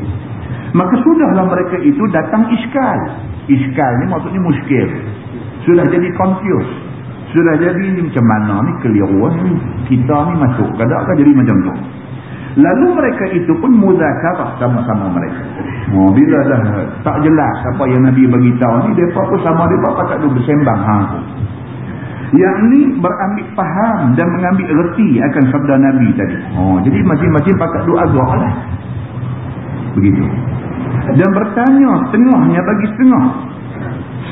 [SPEAKER 1] Maka sudahlah mereka itu datang iskal. Iskal ni maksudnya muskil. Sudah jadi confused. Sudah jadi ni macam mana ni keliruan ni. Kita ni masuk kadang kan jadi macam tu. Lalu mereka itu pun muzakarah sama-sama mereka. Oh, bila dah tak jelas apa yang Nabi bagi tahu ni, mereka pun sama mereka pakat duduk bersembang. Ha. Yang ni berambil faham dan mengambil reti akan sabda Nabi tadi. Oh, jadi masing-masing pakat duduk agak lah. Begitu. Dan bertanya setengahnya bagi setengah.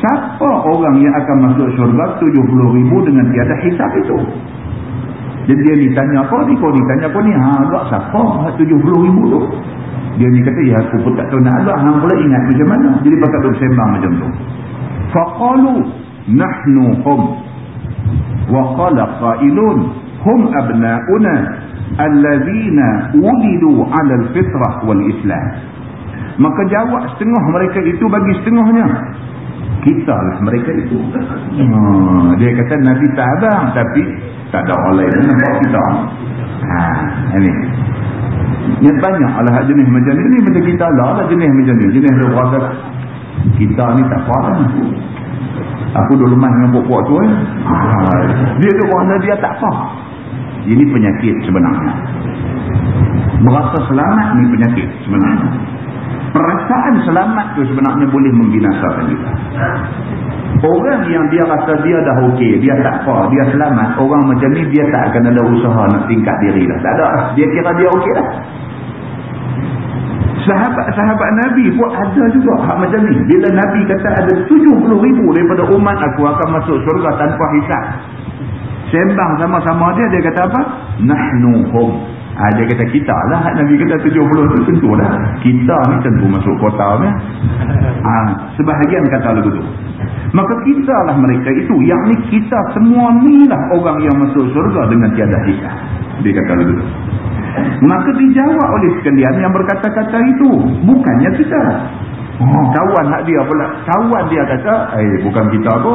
[SPEAKER 1] Siapa orang yang akan masuk syurga 70 ribu dengan tiada hisap itu? Jadi dia ni tanya apa ni? Kau ni tanya apa ni? Ha, agak siapa? 70 ribu tu. Dia ni kata, ya aku pun tak tahu nak agak. Hang pula ingat macam mana? Jadi bakal bersembang macam tu. Faqalu nahnu hum. Wa qala qailun hum abna'una allazina ulidu ala al-fitrah wal-islam. Maka jawab setengah mereka itu bagi setengahnya. Kita lah mereka itu. Hmm, dia kata Nabi tak abang tapi tak ada orang lain nampak kita. Ha, ini. Yang banyak lah jenis macam ni, ni macam kita lah, lah jenis macam ni. Jenis dia berasa kita ni tak faham aku dulu lemah dengan pokok tu eh. ha, dia tu berasa dia tak faham. Ini penyakit sebenarnya. Berasa selamat ni penyakit sebenarnya perasaan selamat tu sebenarnya boleh membinasakan kita Orang yang dia rasa dia dah okey, dia tak apa, dia selamat, orang macam ni dia tak akan ada usaha nak tingkat diri dah. Tak ada. Dia kira dia okey dah. Sahabat-sahabat Nabi pun ada juga hak macam ni. Bila Nabi kata ada 70 ribu daripada umat aku akan masuk surga tanpa hisap. Sembang sama-sama dia, dia kata apa? Nahnu hum. Ha, dia kata kita lah. Nabi kata 70 tu tentu lah. Kita ni tentu masuk kota ni. Ha, sebahagian kata lagu tu. Maka kita lah mereka itu. Yang ni kita semua ni lah orang yang masuk surga dengan tiada hisap. Dia kata lagu tu. Maka dijawab oleh sekalian yang berkata-kata itu. Bukannya kita. Oh, kawan hak dia pula. Kawan dia kata, eh bukan kita tu.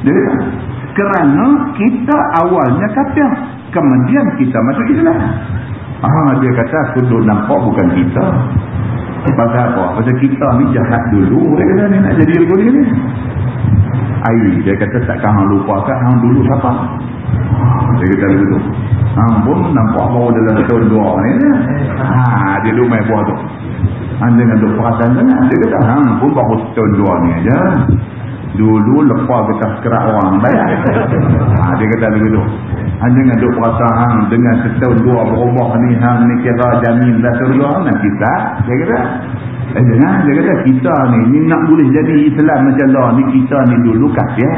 [SPEAKER 1] Dia kata, kerana kita awalnya kata. Kemudian kita masuk Islam. Ah, dia kata, duduk nampak bukan kita. Pasal apa? Pasal kita ni jahat dulu. Dia kata, ni nak jadi ilmu ni. Air. Dia kata, takkan hang lupa kan? Hang dulu siapa? Dia kata dulu. Hang pun nampak baru dalam tahun dua ni. Ha, dia dulu main buah tu. Hang dengan duk perasaan sana. Dia kata, hang pun baru tahun dua ni aja. Dulu lepas kita sekerak orang bayar. Ha, dia kata begitu. Hang dengan duk perasaan hang dengan setahun dua berubah ni. Hang ni kira jamin dah surga. Nanti tak. Dia kata. Eh jangan. Dia kata kita ni. Ni nak boleh jadi Islam macam lah. Ni kita ni dulu kafir.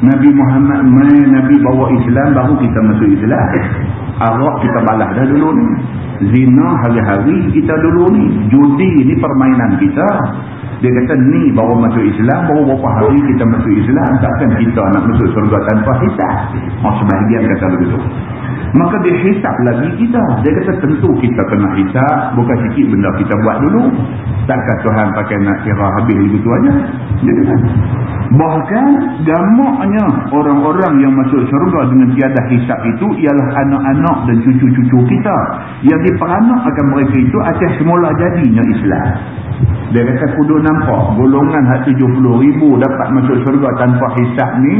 [SPEAKER 1] Nabi Muhammad mai Nabi bawa Islam baru kita masuk Islam. Arak kita balas dah dulu ni. Zina hari-hari kita dulu ni. Judi ni permainan kita. Dia kata ni baru masuk Islam, baru berapa hari kita masuk Islam. Takkan kita nak masuk surga tanpa hisap. Oh sebahagian kata begitu. Maka dia hisap lagi kita. Dia kata tentu kita kena hisap. Bukan sikit benda kita buat dulu. Takkan Tuhan pakai nak kira habis begitu aja. Bahkan gamaknya orang-orang yang masuk syurga dengan tiada hisap itu ialah anak-anak dan cucu-cucu kita. Yang diperanak akan mereka itu atas semula jadinya Islam. Dia kata kudu nampak golongan hak 70 ribu dapat masuk syurga tanpa hisap ni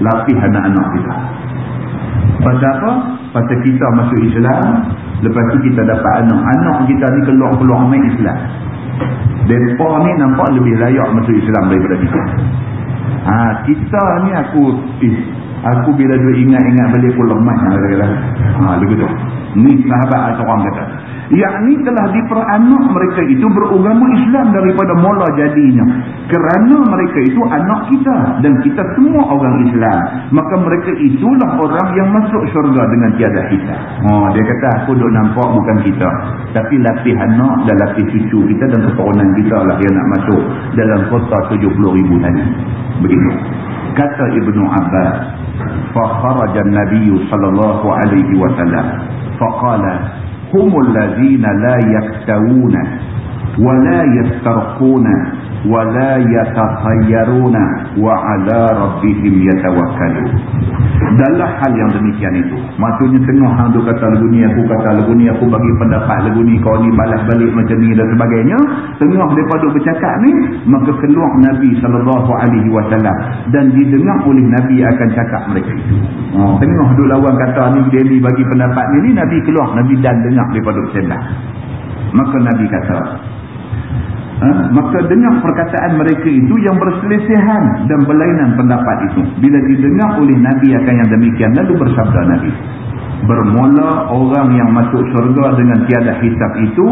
[SPEAKER 1] lapis anak-anak kita. Pasal apa? Pasal kita masuk Islam lepas tu kita dapat anak. Anak kita ni keluar-keluar main Islam. Mereka ni nampak lebih layak masuk Islam daripada kita. Ha, kita ni aku eh, aku bila duk ingat-ingat balik aku lemah ha, begitu. Ni sahabat atau orang kata yakni telah diperanak mereka itu beragama Islam daripada mula jadinya. Kerana mereka itu anak kita dan kita semua orang Islam. Maka mereka itulah orang yang masuk syurga dengan tiada kita. Oh, dia kata aku duk nampak bukan kita. Tapi latih anak dan latih cucu kita dan keturunan kita lah yang nak masuk dalam kota 70 ribu tadi. Begitu. Kata Ibnu Abbas fa kharaja an-nabiy sallallahu alaihi wasallam. Faqala هم الذين لا يكتوون ولا يسترقون. wala yatahayyaruna wa ala rabbihim yatawakkalu. Dalam hal yang demikian itu maksudnya tengah hang tu kata lagu ni aku kata lagu ni aku bagi pendapat lagu ni kau ni balas balik macam ni dan sebagainya. Tengah mereka duk bercakap ni maka keluar Nabi SAW dan didengar oleh Nabi akan cakap mereka itu. Ha, tengah duk lawan kata ni dia ni bagi pendapat ni ni Nabi keluar Nabi dan dengar mereka duk bercakap. Maka Nabi kata Ha? maka dengar perkataan mereka itu yang berselisihan dan berlainan pendapat itu. Bila didengar oleh Nabi akan yang demikian lalu bersabda Nabi bermula orang yang masuk syurga dengan tiada hisap itu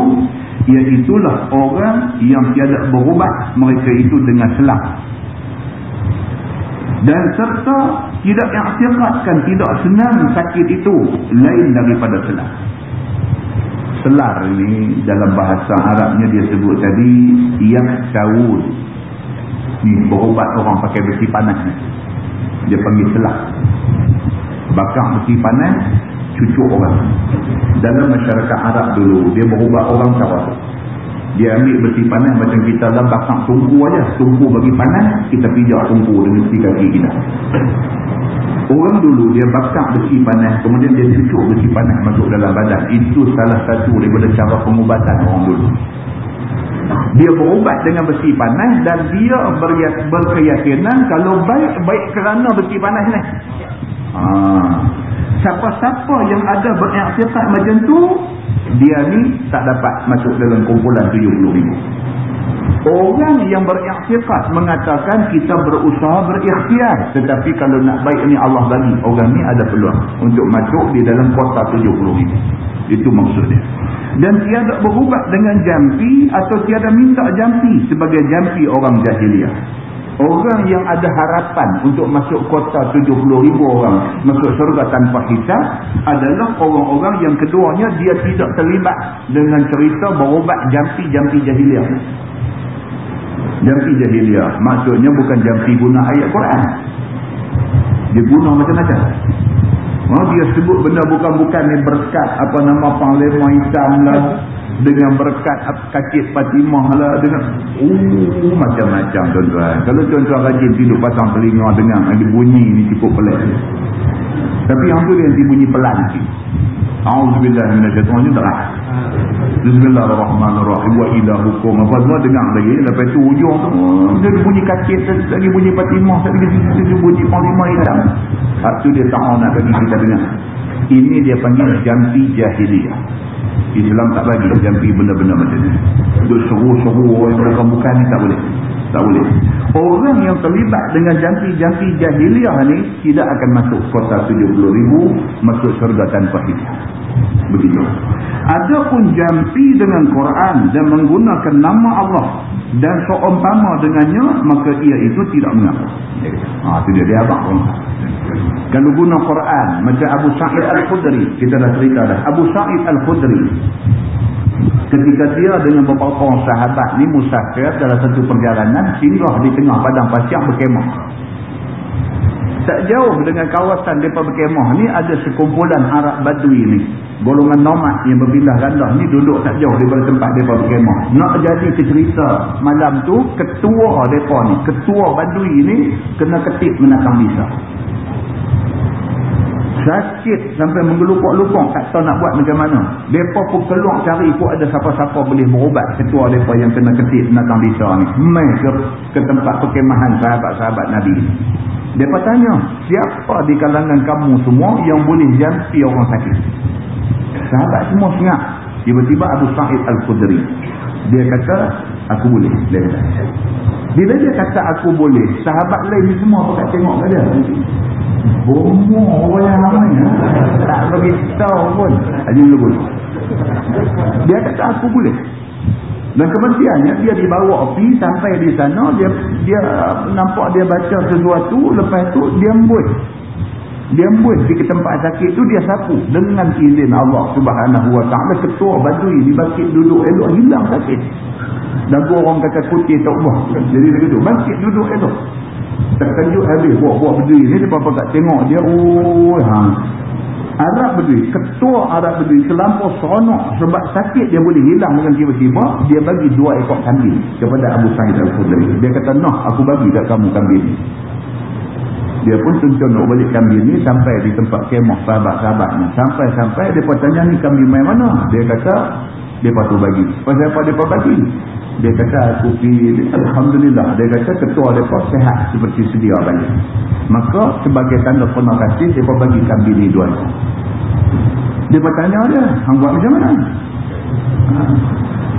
[SPEAKER 1] iaitulah orang yang tiada berubat mereka itu dengan selang dan serta tidak yang tidak senang sakit itu lain daripada selang selar ini dalam bahasa Arabnya dia sebut tadi yaktawud ni berubat orang pakai besi panas ni. dia panggil selar. Bakar besi panas cucuk orang. Dalam masyarakat Arab dulu dia berubat orang cara dia ambil besi panas macam kita lah bakar tungku aja. Tungku bagi panas kita pijak tungku dengan besi kaki kita Orang dulu dia bakar besi panas kemudian dia cucuk besi panas masuk dalam badan. Itu salah satu daripada cara pengubatan orang dulu. Dia berubat dengan besi panas dan dia berkeyakinan kalau baik-baik kerana besi panas ni. Ha. Siapa-siapa yang ada beriktiqat macam tu, dia ni tak dapat masuk dalam kumpulan 70 ribu. Orang yang beriktiqat mengatakan kita berusaha berikhtiar. Tetapi kalau nak baik ni Allah bagi. Orang ni ada peluang untuk masuk di dalam kota 70 ribu. Itu maksudnya. Dan tiada berubat dengan jampi atau tiada minta jampi sebagai jampi orang jahiliah. Orang yang ada harapan untuk masuk kota 70 ribu orang masuk surga tanpa hisap adalah orang-orang yang keduanya dia tidak terlibat dengan cerita berubat jampi-jampi jahiliah. Jampi jahiliah. Maksudnya bukan jampi guna ayat Quran. Dia guna macam-macam. Oh, dia sebut benda bukan-bukan ni berkat apa nama panglima hitam lah. Dengan berkat kacit Fatimah lah. Dengan uh, macam-macam tuan-tuan. Kalau tuan-tuan rajin tidur pasang telinga dengar. Ada bunyi ni cukup pelik. Tapi yang tu dia nanti bunyi pelan sikit. A'udzubillah minasyaitonir rajim. Bismillahirrahmanirrahim. Wa ilahukum. Apa semua dengar lagi. Lepas tu ujung tu. Dia bunyi kacit. Lagi bunyi Fatimah. Lagi bunyi, bunyi Fatimah hitam. Lepas tu dia tak nak bagi kita dengar. Ini dia panggil jampi jahiliyah. Islam tak bagi jampi benda-benda macam ni. Dia seru-seru orang bukan-bukan ni tak boleh. Tak boleh. Orang yang terlibat dengan jampi-jampi jahiliyah ni tidak akan masuk kota 70 ribu masuk surga tanpa hidayah. Begitu. Adapun jampi dengan Quran dan menggunakan nama Allah dan seumpama dengannya maka ia itu tidak mengapa. Ha, itu dia dia abang. Kalau guna Quran macam Abu Sa'id Al-Khudri kita dah cerita dah. Abu Sa'id Al-Khudri ketika dia dengan beberapa sahabat ni musafir dalam satu perjalanan singgah di tengah padang pasir berkemah. Tak jauh dengan kawasan mereka berkemah ni ada sekumpulan Arab Badui ni. Golongan nomad yang berpindah gandah ni duduk tak jauh daripada tempat mereka berkemah. Nak jadi cerita malam tu ketua mereka ni ketua Badui ni kena ketip menakang bisa sakit sampai menggelupuk-lupuk tak tahu nak buat macam mana. Mereka pun keluar cari pun ada siapa-siapa boleh berubat. Ketua mereka yang kena ketip menakang bisa ni. Main ke, ke tempat perkemahan sahabat-sahabat Nabi. Mereka tanya siapa di kalangan kamu semua yang boleh janti orang sakit? Sahabat semua sengak tiba-tiba Abu Sa'id Al-Qudri dia kata aku boleh. Dia kata Bila dia kata aku boleh, sahabat lain semua tak tengok ke dia? Bomo orang ramai. Ha? Tak bagi tahu pun. Haji dulu Dia kata aku boleh. Dan kemudiannya dia dibawa pergi sampai di sana dia dia nampak dia baca sesuatu lepas tu dia embus. Dia embus di tempat sakit tu dia sapu dengan izin Allah Subhanahu Wa Taala ketua badui dibangkit duduk elok hilang sakit. Dan orang kata putih tak ubah. Jadi kata bangkit duduk elok. Terkejut habis buat-buat berdiri ni dia apa tak tengok dia oh ha Arab berdiri, ketua Arab berdiri selampau seronok sebab sakit dia boleh hilang dengan tiba-tiba, dia bagi dua ekor kambing kepada Abu Sa'id Al-Khudri. Dia kata, noh aku bagi kat kamu kambing ni. Dia pun tunjuk balik kambing ni sampai di tempat kemah sahabat-sahabatnya. Sampai-sampai dia pun tanya ni kambing main mana? Dia kata, dia patut bagi. Pasal apa dia bagi? Dia kata aku pergi, Alhamdulillah. Dia kata ketua dia sehat seperti sedia balik. Maka sebagai tanda penuh kasih, dia bagi kambing ni dua. Dia bertanya dia, hang buat macam mana?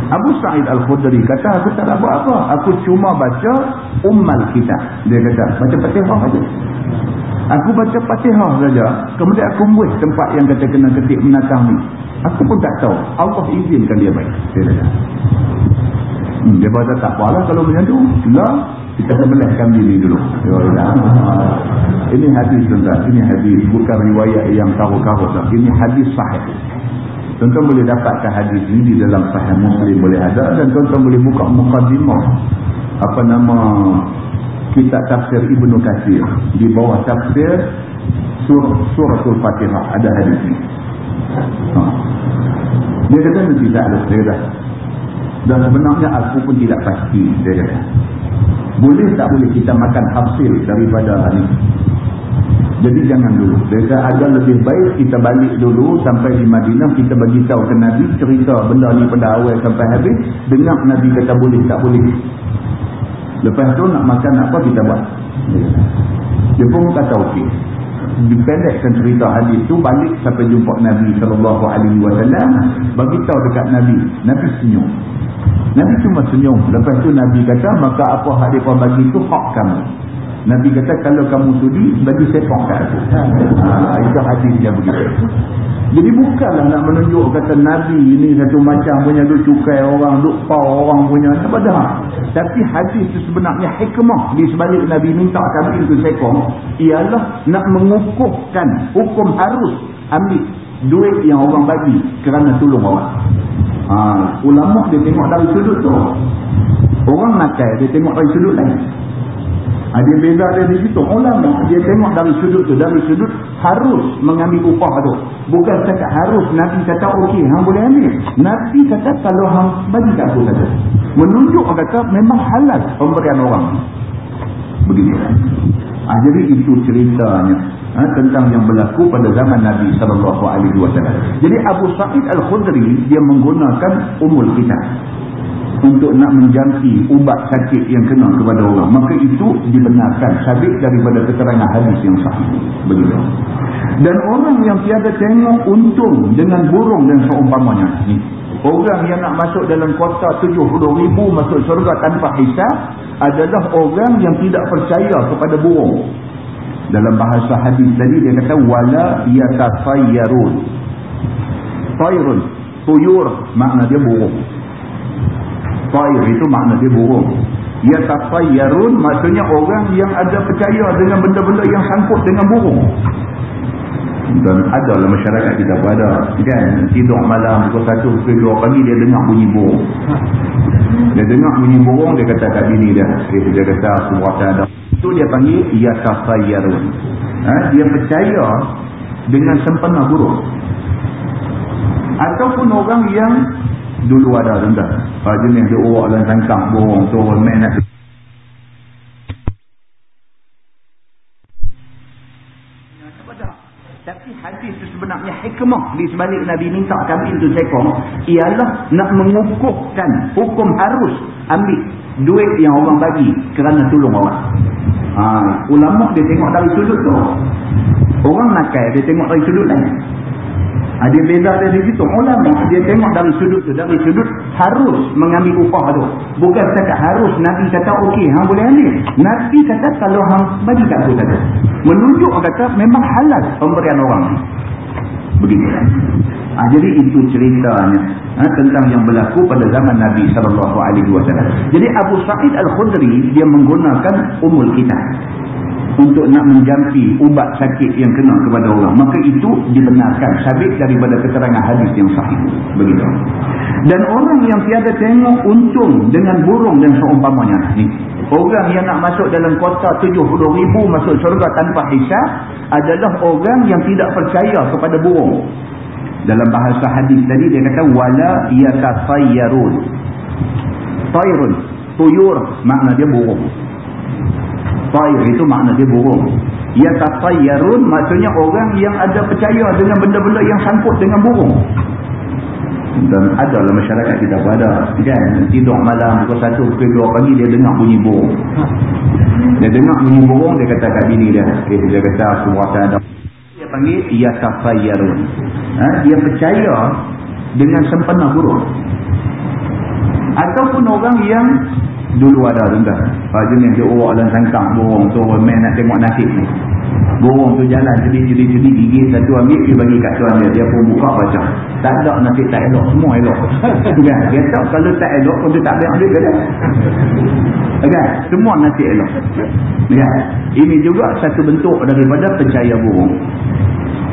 [SPEAKER 1] Abu Sa'id Al-Khudri kata, aku tak buat apa. Aku cuma baca ummal kita. Dia kata, baca patihah saja. Aku baca patihah saja. Kemudian aku buat tempat yang kata kena ketik menatang ni. Aku pun tak tahu. Allah izinkan dia baik. Dia kata. Hmm, dia kata tak apalah kalau macam tu. Lah, kita sebelahkan diri dulu. Ini hadis tuan Ini hadis. Bukan riwayat yang tahu-tahu. Ini hadis sahih. Tuan-tuan boleh dapatkan hadis ini di dalam sahih Muslim boleh ada. Dan tuan-tuan boleh buka mukadimah. Apa nama kitab tafsir Ibnu Katsir di bawah tafsir surah suratul Fatihah ada hadis ini. Dia kata mesti tak ada dia Dan sebenarnya aku pun tidak pasti dia kata. Boleh tak boleh kita makan hasil daripada ini? Jadi jangan dulu. Dia kata agak lebih baik kita balik dulu sampai di Madinah kita bagi tahu ke Nabi cerita benda ni pada awal sampai habis. Dengar Nabi kata boleh tak boleh. Lepas tu nak makan apa kita buat. Dia pun kata okey dipendekkan cerita hadis tu balik sampai jumpa Nabi sallallahu alaihi wasallam bagi tahu dekat Nabi Nabi senyum. Nabi cuma senyum. Lepas tu Nabi kata maka apa hadis kau bagi tu hak kamu Nabi kata kalau kamu sudi bagi sepok kat aku ha, itu hadis dia begitu jadi bukanlah nak menunjuk kata Nabi ini satu macam punya duk cukai orang, duk pau orang punya. Tak pada. Tapi hadis itu sebenarnya hikmah di sebalik Nabi minta kami itu sekong. Ialah nak mengukuhkan hukum harus ambil duit yang orang bagi kerana tolong orang. Ha, ulama dia tengok dari sudut tu. Orang nakal dia tengok dari sudut lain. Ada ha, beza dia di situ. Ulama dia tengok dari sudut tu. Dari sudut harus mengambil upah tu. Bukan cakap harus. Nabi kata okey. Hang boleh ambil. Nabi kata kalau hang bagi kat aku kata. Menunjuk kata memang halal pemberian orang. Begini. Ha, jadi itu ceritanya. Ha, tentang yang berlaku pada zaman Nabi SAW. Jadi Abu Sa'id Al-Khudri dia menggunakan umul kita untuk nak menjangki ubat sakit yang kena kepada orang. Maka itu dibenarkan sabit daripada keterangan hadis yang sahih. Begitu. Dan orang yang tiada tengok untung dengan burung dan seumpamanya ni. Orang yang nak masuk dalam kota 70 ribu masuk surga tanpa hisap adalah orang yang tidak percaya kepada burung. Dalam bahasa hadis tadi dia kata wala yatafayyarun. Tayrun tuyur makna dia burung Tair itu makna dia burung. Ya tafayyarun maksudnya orang yang ada percaya dengan benda-benda yang sangkut dengan burung. Dan ada lah masyarakat kita pada kan tidur malam pukul satu pukul dua pagi dia dengar bunyi burung. Dia dengar bunyi burung dia kata kat bini dia. Dia, dia kata semua ada. Itu dia panggil ya tafayyarun. Ha? Dia percaya dengan sempena burung. Ataupun orang yang dulu ada tuan-tuan. Ha, jenis dia uak dan sangkang bohong turun main nak tapi hadis itu sebenarnya hikmah. Di sebalik Nabi minta kami itu sekong ialah nak mengukuhkan hukum harus ambil duit yang orang bagi kerana tolong orang. Ha, ulama dia tengok dari sudut tu. Orang nakal dia tengok dari sudut lain Dia beza dari situ. Ulama dia tengok dari sudut tu. Dari sudut harus mengambil upah tu. Bukan cakap harus Nabi kata okey. Hang boleh ambil. Nabi kata kalau hang bagi kat aku kata. Menunjuk kata memang halal pemberian orang. Begitu. Ha, jadi itu ceritanya ha, tentang yang berlaku pada zaman Nabi SAW. Jadi Abu Sa'id Al-Khudri dia menggunakan umul kita untuk nak menjampi ubat sakit yang kena kepada orang. Maka itu dibenarkan sabit daripada keterangan hadis yang sahih. Begitu. Dan orang yang tiada tengok untung dengan burung dan seumpamanya ni. Orang yang nak masuk dalam kota 70 ribu masuk syurga tanpa hisap adalah orang yang tidak percaya kepada burung. Dalam bahasa hadis tadi dia kata wala yatafayyarun tayrun tuyur makna dia burung Tair itu makna dia burung. Ya tatayyarun maksudnya orang yang ada percaya dengan benda-benda yang sangkut dengan burung. Dan ada dalam masyarakat kita pada kan tidur malam pukul 1 pukul 2 pagi dia dengar bunyi burung. Dia dengar bunyi burung dia kata kat bini dia. Eh, dia kata aku rasa ada. Dia panggil ya tatayyarun. Ha? dia percaya dengan sempena burung. Ataupun orang yang dulu ada tuan-tuan. Uh, jenis dia urak dan sangkang burung tu main nak tengok nasib ni. Burung tu jalan jadi-jadi gigi satu ambil dia bagi kat tuan dia. Dia pun buka baca. Tak ada nasib tak elok. Semua elok. Kan? Dia tak kalau tak elok pun dia tak boleh ambil ke dia kan? Semua nasib elok. Kan? Ini juga satu bentuk daripada percaya burung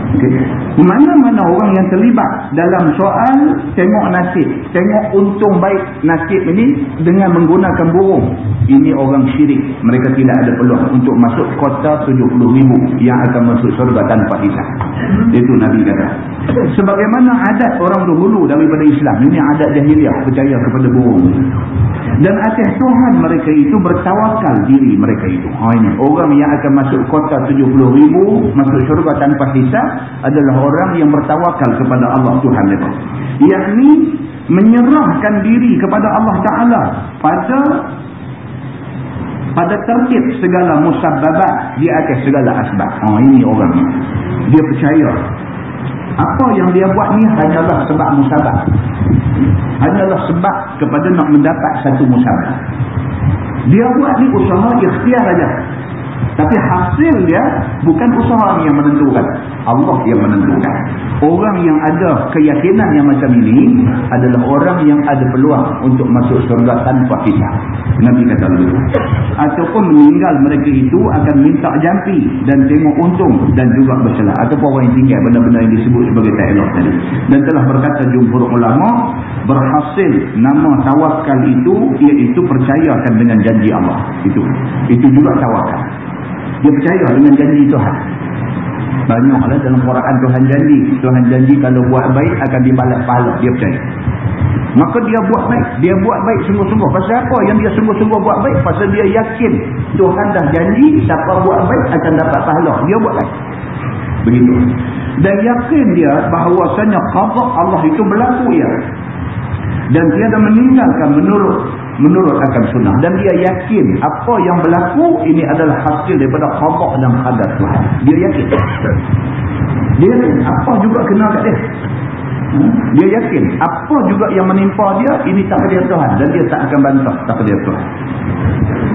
[SPEAKER 1] Okay. Mana-mana orang yang terlibat dalam soal tengok nasib, tengok untung baik nasib ini dengan menggunakan burung. Ini orang syirik. Mereka tidak ada peluang untuk masuk kota 70 ribu yang akan masuk surga tanpa hisap. Itu Nabi kata. Sebagaimana adat orang dahulu daripada Islam. Ini adat jahiliah percaya kepada burung. Dan atas Tuhan mereka itu bertawakal diri mereka itu. Ha, ini. Orang yang akan masuk kota 70 ribu, masuk syurga tanpa hisap adalah orang yang bertawakal kepada Allah Tuhan mereka. Yakni menyerahkan diri kepada Allah Ta'ala pada pada tertib segala musabbabat di atas segala asbab. Oh, ini orang. Dia percaya. Apa yang dia buat ni hanyalah sebab musabab. Hanyalah sebab kepada nak mendapat satu musabab. Dia buat ni usaha ikhtiar aja. Tapi hasil dia bukan usaha yang menentukan. Allah yang menentukan. Orang yang ada keyakinan yang macam ini adalah orang yang ada peluang untuk masuk surga tanpa hisap. Nabi kata begitu. Ataupun meninggal mereka itu akan minta jampi dan tengok untung dan juga bercelah. Ataupun orang yang tinggal benda-benda yang disebut sebagai tak elok tadi. Dan telah berkata jumhur ulama berhasil nama tawakal itu iaitu percayakan dengan janji Allah. Itu. Itu juga tawakal. Dia percaya dengan janji Tuhan. Banyaklah dalam Quran Tuhan janji. Tuhan janji kalau buat baik akan dibalas pahala. Dia percaya. Maka dia buat baik. Dia buat baik sungguh-sungguh. Pasal apa yang dia sungguh-sungguh buat baik? Pasal dia yakin Tuhan dah janji siapa buat baik akan dapat pahala. Dia buat baik. Begitu. Dan yakin dia bahawasanya qadar Allah itu berlaku ya. Dan tiada meninggalkan menurut menurut akan sunnah. Dan dia yakin apa yang berlaku ini adalah hasil daripada khabar dan qadar Tuhan. Dia yakin. Dia yakin. Apa juga kena kat dia? Hmm? dia yakin. Apa juga yang menimpa dia ini takdir Tuhan. Dan dia tak akan bantah takdir Tuhan.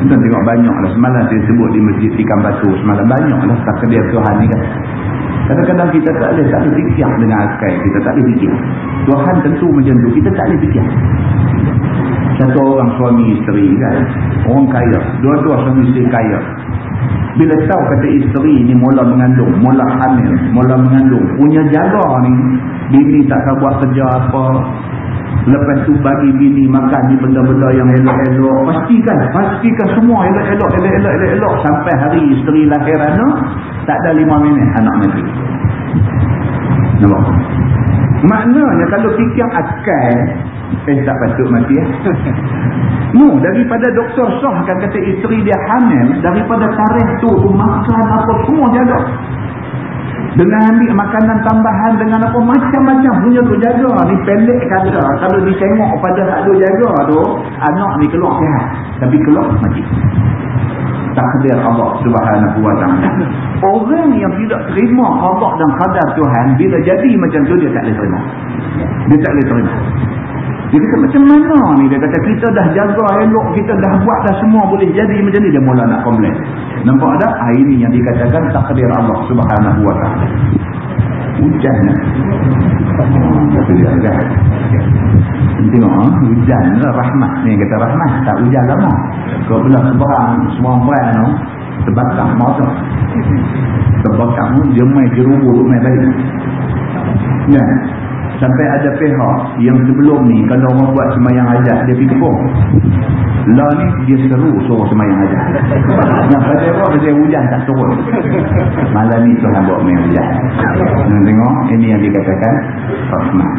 [SPEAKER 1] Kita tengok banyaklah. Semalam saya sebut di masjid Ikan Batu semalam banyaklah takdir Tuhan ni kan. Kadang-kadang kita tak boleh tak boleh fikir dengan akal kita tak boleh fikir. Tuhan tentu macam tu. Kita tak boleh fikir satu orang suami isteri kan? Orang kaya. Dua-dua suami isteri kaya. Bila tahu kata isteri ni mula mengandung mula hamil mula mengandung punya jaga ni bini tak tahu buat kerja apa lepas tu bagi bini makan ni benda-benda yang elok-elok pastikan pastikan semua elok-elok elok-elok elok-elok. Sampai hari isteri lahiran tu tak ada lima minit anak mati nampak? Maknanya kalau fikir akal Eh tak patut mati ya. No, daripada doktor sah kan kata isteri dia hamil, daripada tarikh tu, tu makan apa semua jaga. Dengan ambil makanan tambahan dengan apa macam-macam punya tu jaga. Ni pendek kata kalau ditengok pada hak tu jaga tu, anak ni keluar sihat. Tapi keluar mati. Takdir Allah subhanahu wa ta'ala. Orang yang tidak terima Allah dan qadar Tuhan, bila jadi macam tu, dia tak boleh terima. Dia tak boleh terima. Dia kata macam mana ni? Dia kata kita dah jaga elok, kita dah buat dah semua boleh jadi macam ni. Dia mula nak komplain. Nampak tak? Ah, ini yang dikatakan takdir Allah subhanahu wa ta'ala. Hujan lah. Kata dia kan. Tengok ha? hujan lah rahmat. Ni kata rahmat. Tak hujan lama. Kau belah seberang, semua perang tu. Terbakar masa. Terbakar tu, dia main jerubu, main baik. Ya sampai ada pihak yang sebelum ni kalau orang buat semayang hajat dia pergi tepung lah ni dia seru suruh semayang hajat nah pada apa? Pasal hujan tak turun. Malam ni Tuhan buat main hujan. Tengok ini yang dikatakan rahmat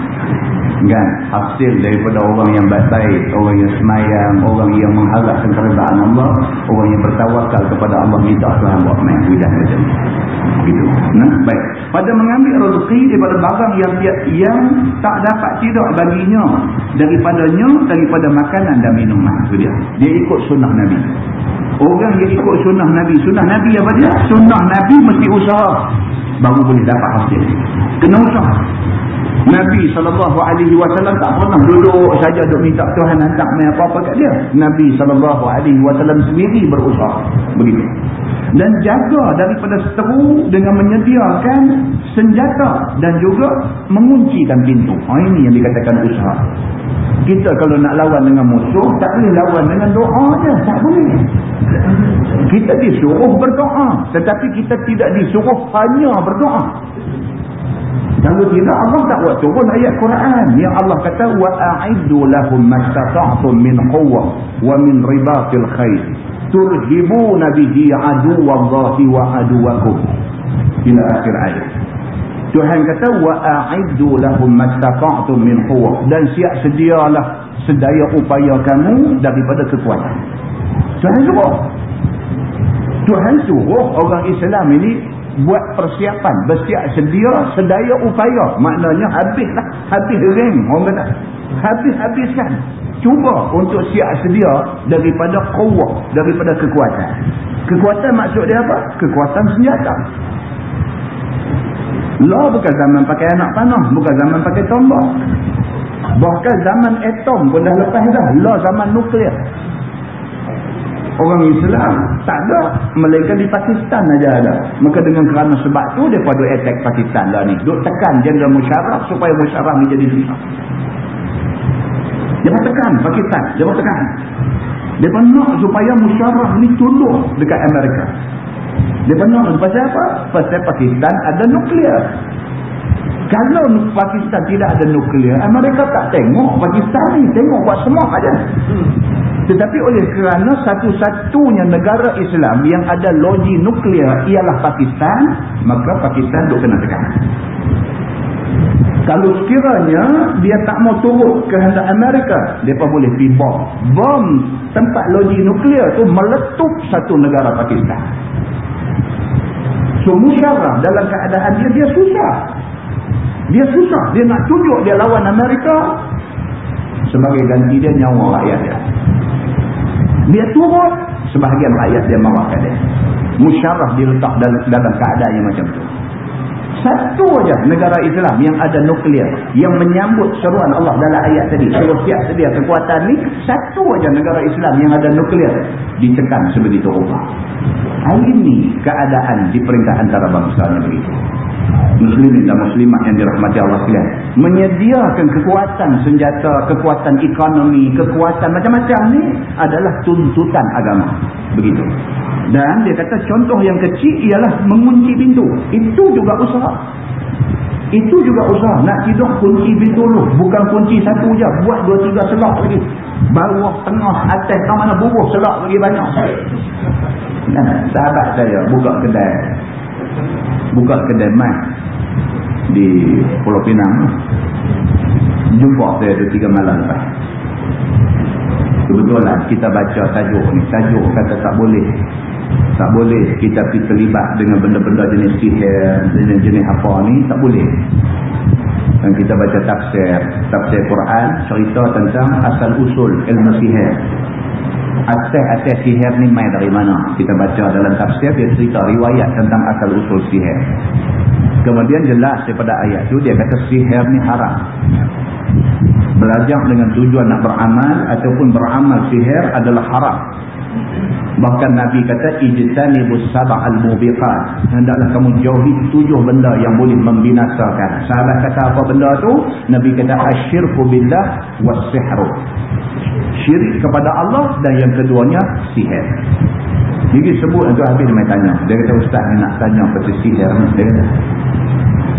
[SPEAKER 1] kan? Hasil daripada orang yang baik orang yang semayang orang yang mengharapkan keredaan Allah orang yang bertawakal kepada Allah minta Tuhan buat main hujan macam ni gitu. Nah baik pada mengambil rezeki daripada barang yang yang tak dapat tidak baginya. Daripadanya daripada makanan dan minuman. Itu dia. Dia ikut sunnah Nabi. Orang yang ikut sunnah Nabi. Sunnah Nabi apa dia? Sunnah Nabi mesti usaha. Baru boleh dapat hasil. Kena usaha. Nabi SAW tak pernah duduk saja duduk minta Tuhan hantar main apa-apa kat dia. Nabi SAW sendiri berusaha. Begitu. Dan jaga daripada seteru dengan menyediakan senjata dan juga menguncikan pintu. Oh, ini yang dikatakan usaha. Kita kalau nak lawan dengan musuh, tak boleh lawan dengan doa je. Tak boleh. Kita disuruh berdoa. Tetapi kita tidak disuruh hanya berdoa. Kalau tidak Allah tak buat turun ayat Quran. Yang Allah kata wa a'iddu lahum mastata'tum min quwwah wa min ribatil khair. Turhibuna bihi aduwallahi wa aduwakum. Ila akhir ayat. Tuhan kata wa a'iddu lahum mastata'tum min quwwah dan siap sedialah sedaya upaya kamu daripada kekuatan. Tuhan suruh. Tuhan suruh orang Islam ini buat persiapan bersiap sedia sedaya upaya. Maknanya habislah habis rem orang kata. Habis-habiskan cuba untuk siap sedia daripada kuwah daripada kekuatan. Kekuatan maksud dia apa? kekuatan senjata. Lah bukan zaman pakai anak panah bukan zaman pakai tombak. Bahkan zaman atom pun dah lepas dah. Lah zaman nuklear orang Islam tak ada. Melainkan di Pakistan aja ada. Maka dengan kerana sebab tu dia pada attack Pakistan lah ni. Duk tekan Jenderal Musharraf supaya Musharraf ni jadi susah dia tekan Pakistan. Dia tekan. Dia nak supaya Musharraf ni tunduk dekat Amerika. Dia nak pasal apa? pasal Pakistan ada nuklear. Kalau Pakistan tidak ada nuklear Amerika tak tengok. Pakistan ni tengok buat semua aja tetapi oleh kerana satu-satunya negara Islam yang ada logi nuklear ialah Pakistan, maka Pakistan duk kena tekan. Kalau sekiranya dia tak mau turut kehendak Amerika, mereka boleh pergi bom. Bom tempat logi nuklear tu meletup satu negara Pakistan. So musyarah dalam keadaan dia, dia susah. Dia susah. Dia nak tunjuk dia lawan Amerika sebagai ganti dia nyawa rakyat dia. Dia turut, sebahagian rakyat dia marahkan dia. Musyarah diletak dalam, dalam keadaan yang macam tu. Satu aja negara Islam yang ada nuklear yang menyambut seruan Allah dalam ayat tadi. Suruh siap sedia kekuatan ni. Satu aja negara Islam yang ada nuklear ditekan sebegitu rupa. Hari ini keadaan di peringkat antara bangsa yang begitu muslimin dan muslimat yang dirahmati Allah sekalian menyediakan kekuatan senjata kekuatan ekonomi kekuatan macam-macam ni adalah tuntutan agama. Begitu. Dan dia kata contoh yang kecil ialah mengunci pintu. Itu juga usaha. Itu juga usaha. Nak tidur kunci pintu dulu. Bukan kunci satu je. Buat dua tiga selak lagi. Bawah tengah atas tak mana buruh selak lagi banyak. Nah, sahabat saya buka kedai. Buka kedai mat di Pulau Pinang. Jumpa saya ada tiga malam lepas. Kebetulan kita baca tajuk ni. Tajuk kata tak boleh. Tak boleh kita pergi terlibat dengan benda-benda jenis sihir jenis-jenis apa ni tak boleh. Dan kita baca tafsir. Tafsir Quran cerita tentang asal usul ilmu sihir. Atas-atas sihir ni main dari mana? Kita baca dalam tafsir dia cerita riwayat tentang asal usul sihir. Kemudian jelas daripada ayat tu dia kata sihir ni haram. Belajar dengan tujuan nak beramal ataupun beramal sihir adalah haram. Bahkan Nabi kata ijtanibus sab'al mubiqat. Hendaklah kamu jauhi tujuh benda yang boleh membinasakan. Sahabat kata apa benda tu? Nabi kata asyirku billah was-sihru. Syirik kepada Allah dan yang keduanya sihir. Jadi sebut itu habis dia tanya. Dia kata ustaz nak tanya pasal sihir ni. Dia kata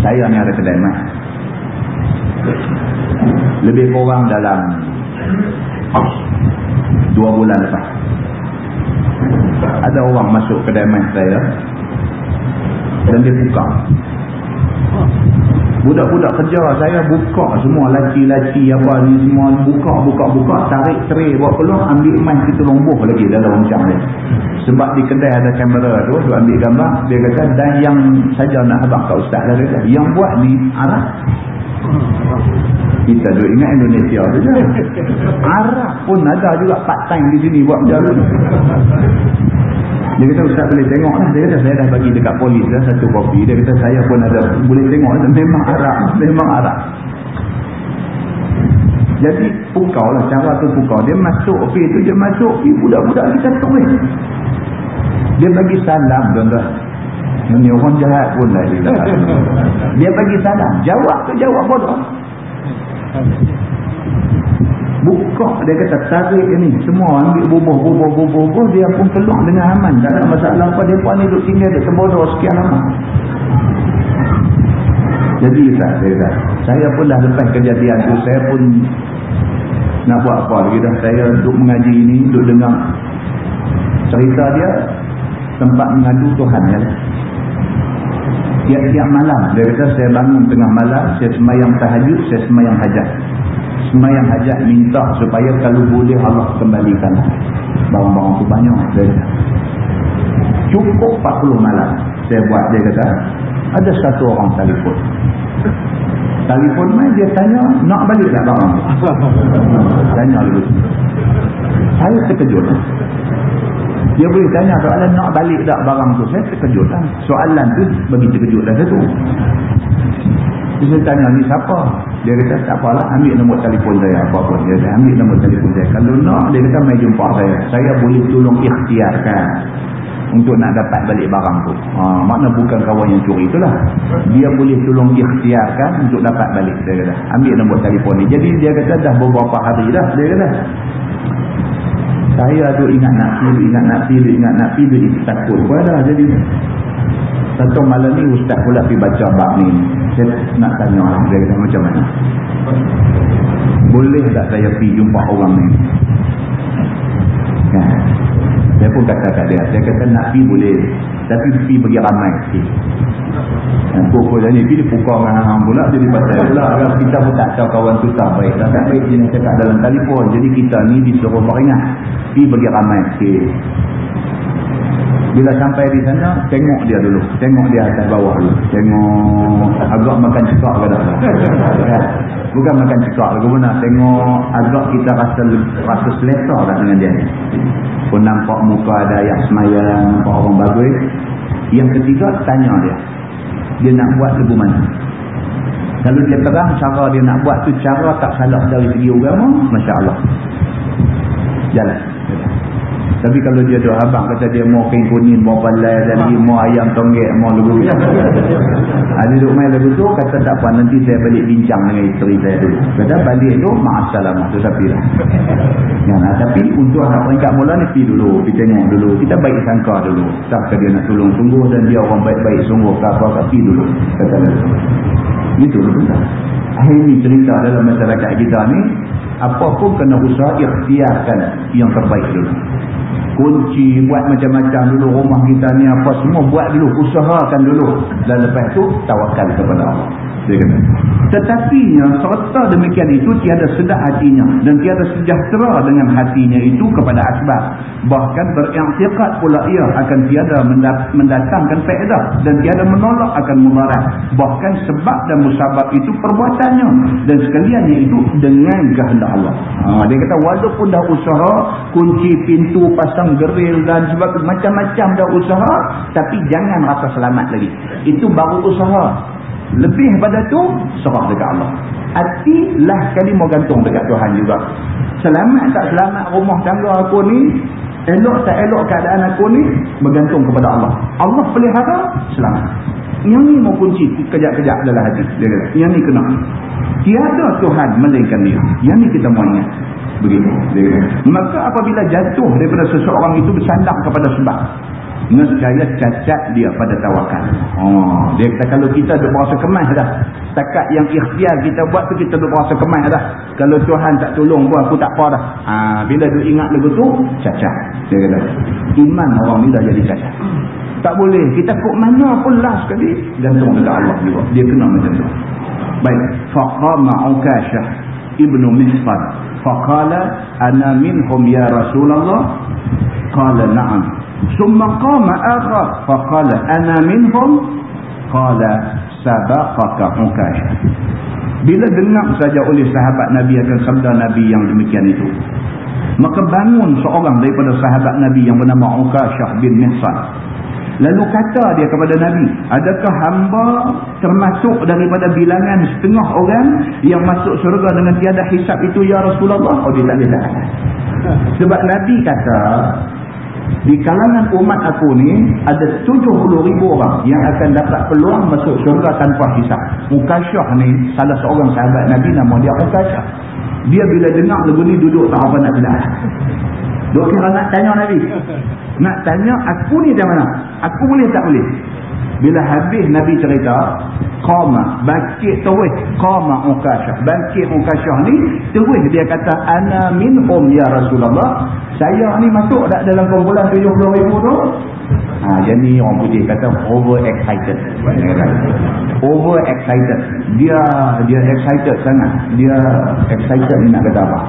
[SPEAKER 1] saya ni ada kedai mai. Lebih kurang dalam dua bulan lepas. Ada orang masuk ke dalam saya. Dan dia buka budak-budak kerja saya buka semua laci-laci apa ni semua buka-buka-buka tarik tray buat peluang ambil emas kita lomboh lagi dalam macam ni sebab di kedai ada kamera tu dia ambil gambar dia kata dan yang saja nak habang kat ustaz dia kata yang buat ni Arab kita duk ingat Indonesia tu je. Arab pun ada juga part time di sini buat macam tu. Dia kata Ustaz boleh tengok lah. Dia kata saya dah bagi dekat polis lah satu kopi. Dia kata saya pun ada boleh tengok lah. Memang Arab. Memang Arab. Jadi pukau lah cara tu pukau. Dia masuk kopi tu dia masuk. Budak-budak kita tulis. Dia bagi salam tuan-tuan. Ini orang jahat pun lah. Dia bagi salam. Jawab tu jawab bodoh. Buka dia kata tarik ni. Semua ambil bubuh, bubuh, bubuh, bubuh. Dia pun keluar dengan aman. Tak ada masalah apa. Dia pun duduk tinggal dia terbodoh sekian lama. Jadi tak, saya tak. Saya pun dah lepas kejadian tu. Saya pun nak buat apa lagi dah. Saya duduk mengaji ini. Duduk dengar cerita dia. Tempat mengadu Tuhan. Ya tiap-tiap malam dia kata saya bangun tengah malam saya semayang tahajud saya semayang hajat semayang hajat minta supaya kalau boleh Allah kembalikan barang-barang tu banyak kata cukup 40 malam saya buat dia kata ada satu orang telefon telefon main dia tanya nak balik tak barang tanya dulu saya terkejut dia boleh tanya soalan nak balik tak barang tu. Saya terkejut lah. Soalan tu bagi terkejut dah satu. Dia tanya ni siapa? Dia kata tak apalah ambil nombor telefon saya apa pun. Dia kata ambil nombor telefon saya. Kalau nak dia kata mai jumpa saya. Saya boleh tolong ikhtiarkan untuk nak dapat balik barang tu. Ha, makna bukan kawan yang curi itulah. Dia boleh tolong ikhtiarkan untuk dapat balik. Dia kata ambil nombor telefon ni. Jadi dia kata dah beberapa hari dah. Dia kata saya tu ingat nak tidur, ingat nak tidur, ingat nak itu takut pun ada. Jadi, satu malam ni ustaz pula pergi baca bab ni. Saya nak tanya lah, dia kata macam mana. Boleh tak saya pergi jumpa orang ni? Ya. Saya pun kata kat dia, saya kata nak pergi boleh. Tapi pergi bagi ramai sikit. Dan pokok ni pergi pukul dengan hang pula jadi pasal pula kalau kita pun tak tahu kawan tu tak baik tak baik jenis cakap dalam telefon jadi kita ni disuruh beringat pergi bagi ramai sikit bila sampai di sana tengok dia dulu. Tengok dia atas bawah dulu. Tengok agak makan cekak ke tak? Kan? bukan makan cekak lagu mana tengok agak kita rasa rasa selesa tak dengan dia. Pun nampak muka ada yang semayang nampak orang bagus. Yang ketiga tanya dia. Dia nak buat lebu mana? Kalau dia terang cara dia nak buat tu cara tak salah dari segi agama Masya Allah. Jalan tapi kalau dia doa abang kata dia mau kain kuning, mau palai, lagi mau ayam tonggek, mau lugu. Ada duduk main lagu tu, kata tak apa, nanti saya balik bincang dengan isteri saya dulu. Kata balik tu, ma'asalamah, tu tapi lah. Ya, nah, tapi untuk anak peringkat mula ni, pergi dulu, pergi tengok dulu. Kita baik sangka dulu. Tak dia nak tolong sungguh dan dia orang baik-baik sungguh ke apa, pergi dulu. Kata dia. Itu dulu. Akhir ni cerita dalam masyarakat kita ni, apa pun kena usaha ikhtiarkan yang terbaik dulu. Kunci buat macam-macam dulu rumah kita ni apa semua buat dulu usahakan dulu. Dan lepas tu tawakal kepada Allah dia kata tetapi serta demikian itu tiada sedap hatinya dan tiada sejahtera dengan hatinya itu kepada asbab. Bahkan beriktiqat pula ia akan tiada mendatangkan faedah dan tiada menolak akan mudarat bahkan sebab dan musabab itu perbuatannya dan sekaliannya itu dengan kehendak Allah. Ha, dia kata walaupun dah usaha kunci pintu pasang geril dan sebab macam-macam dah usaha tapi jangan rasa selamat lagi. Itu baru usaha lebih pada tu serah dekat Allah. Hati lah kali mau gantung dekat Tuhan juga. Selamat tak selamat rumah tangga aku ni elok tak elok keadaan aku ni bergantung kepada Allah. Allah pelihara selamat. Yang ni mau kunci kejap-kejap dalam hati. Dia kata yang ni kena. Tiada Tuhan melainkan dia. Yang ni kita mau ingat. Begitu. Maka apabila jatuh daripada seseorang itu bersandar kepada sebab nescaya cacat dia pada tawakal. Oh, dia kata kalau kita duk berasa kemas dah. Takat yang ikhtiar kita buat tu kita duk berasa kemas dah. Kalau Tuhan tak tolong pun aku tak apa dah. Ha, bila duk ingat lagu tu, cacat. Dia kata, iman orang ni dah jadi cacat. Tak boleh. Kita kok mana pun lah sekali. Gantung dekat Allah juga. Dia kena macam tu. Baik. Faqama Ukashah ibnu Misfad. Faqala ana minhum ya Rasulullah. Qala na'am. ثم قام آخر فقال أنا منهم قال سبقك عكاش bila dengar saja oleh sahabat Nabi akan sabda Nabi yang demikian itu maka bangun seorang daripada sahabat Nabi yang bernama Ukashah bin Mihsan lalu kata dia kepada Nabi adakah hamba termasuk daripada bilangan setengah orang yang masuk surga dengan tiada hisap itu ya Rasulullah oh dia tak boleh sebab Nabi kata di kalangan umat aku ni ada 70 ribu orang yang akan dapat peluang masuk syurga tanpa hisap. Mukasyah ni salah seorang sahabat Nabi nama dia Mukasyah. Dia bila dengar lagu ni duduk tak apa nak bilang. Duk kira nak tanya Nabi. Nak tanya aku ni dari mana? Aku boleh tak boleh? Bila habis Nabi cerita, qama, bangkit terus, qama Mukasyah. Bangkit Mukasyah ni terus dia kata ana minhum ya Rasulullah. Saya ni masuk tak dalam kumpulan 70 ribu tu. Ha, jadi orang putih kata over excited over excited dia dia excited sangat. Dia excited ni nak kata apa.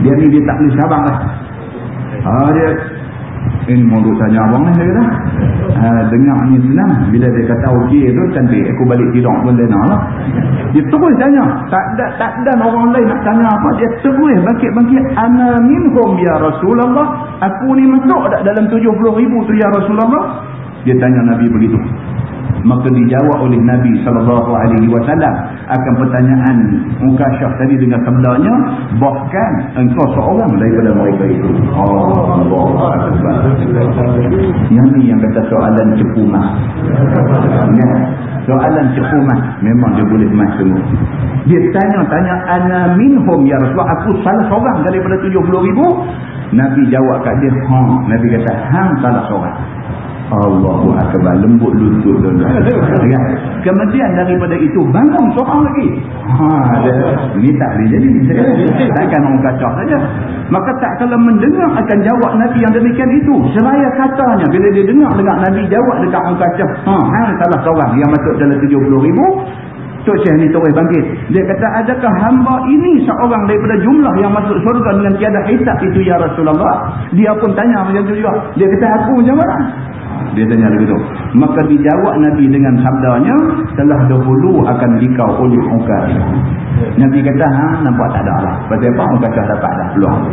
[SPEAKER 1] Dia ni dia tak boleh sabar lah. Ha, dia ini mau tanya abang ni saya kata. Ha, dengar ni senang. Bila dia kata okey tu cantik. Aku balik tidur pun dia nak lah. Dia terus tanya. Tak ada, tak ada orang lain nak tanya apa. Dia terus bangkit-bangkit. Ana minhum ya Rasulullah. Aku ni masuk tak dalam 70 ribu tu ya Rasulullah. Dia tanya Nabi begitu maka dijawab oleh Nabi sallallahu alaihi wasallam akan pertanyaan Mukasyaf tadi dengan sabdanya bahkan engkau seorang daripada mereka itu. Allah yang ni yang kata soalan cepu mah ya. soalan cepu mah memang dia boleh mas semua. Dia tanya-tanya ana minhum ya Rasulullah? Aku salah seorang daripada 70 ribu? Nabi jawab kat dia ha. Nabi kata hang salah seorang Allahu akbar lembut lutut dan ya. kemudian daripada itu bangun seorang lagi ha ini tak boleh jadi takkan orang kacau saja maka tak kalau mendengar akan jawab Nabi yang demikian itu seraya katanya bila dia dengar dengar Nabi jawab dekat orang kacau ha hang salah seorang yang masuk dalam 70 ribu Tok Syekh ni terus bangkit. Dia kata, adakah hamba ini seorang daripada jumlah yang masuk surga dengan tiada hisap itu ya Rasulullah? Dia pun tanya macam tu juga. Dia kata, aku macam mana? Dia tanya begitu. Maka dijawab Nabi dengan sabdanya telah dahulu akan dikau oleh ungkar. Nabi kata, ha, nampak tak ada lah. Pasal apa? Ungkar tak dapat dah peluang.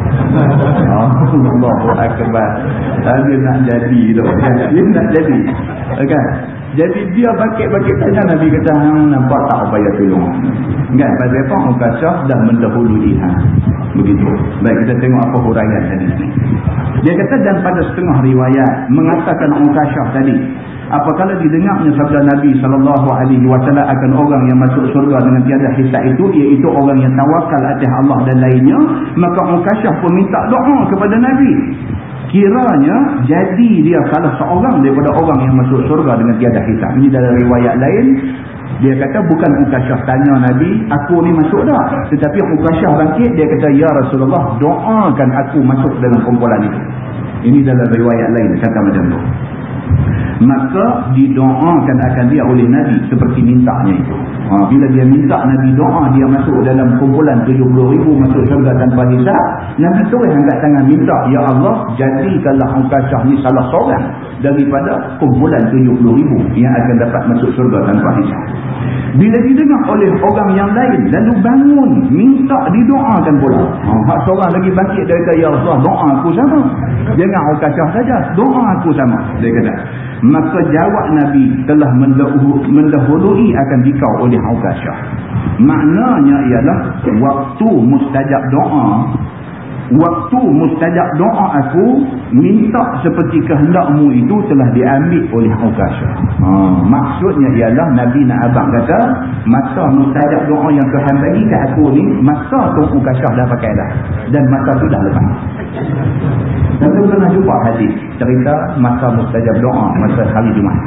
[SPEAKER 1] Oh, Allahu Akbar. Dia nak jadi tu. Dia nak jadi. Okay. Jadi dia bakit-bakit tanya Nabi kata, ha, nampak tak upaya tolong. Kan? Pasal apa? Ungkar dah mendahului. Ha. Begitu. Baik, kita tengok apa huraian tadi. Dia kata dan pada setengah riwayat mengatakan Unkashah tadi apakala didengarnya sabda Nabi sallallahu alaihi wasallam akan orang yang masuk surga dengan tiada hisab itu iaitu orang yang tawakal atas Allah dan lainnya maka Unkashah pun minta doa kepada Nabi kiranya jadi dia salah seorang daripada orang yang masuk surga dengan tiada hisab ini dalam riwayat lain dia kata bukan Ukasyah tanya Nabi, aku ni masuk dah. Tetapi Ukasyah bangkit, dia kata, Ya Rasulullah, doakan aku masuk dalam kumpulan itu. Ini dalam riwayat lain, kata macam tu. Maka didoakan akan dia oleh Nabi seperti mintanya itu. Ha, bila dia minta Nabi doa dia masuk dalam kumpulan 70 ribu masuk syurga tanpa hisap. Nabi yang angkat tangan minta. Ya Allah jadikanlah Ukashah ni salah seorang daripada kumpulan 70 ribu yang akan dapat masuk syurga tanpa hisap. Bila didengar oleh orang yang lain lalu bangun minta didoakan pula. Ha, seorang lagi bangkit dia kata Ya Allah doa aku sama. Jangan Ukashah saja. Doa aku sama. Dia kata maka jawab Nabi telah mendahului akan dikau oleh Haukasyah. Maknanya ialah waktu mustajab doa waktu mustajab doa aku minta seperti kehendakmu itu telah diambil oleh Haukasyah. Ha, maksudnya ialah Nabi nak abang kata masa mustajab doa yang Tuhan bagi ke aku ni masa tu Haukasyah dah pakai dah dan masa tu dah lepas. Tentu pernah jumpa hadis cerita masa mustajab doa masa hari Jumaat.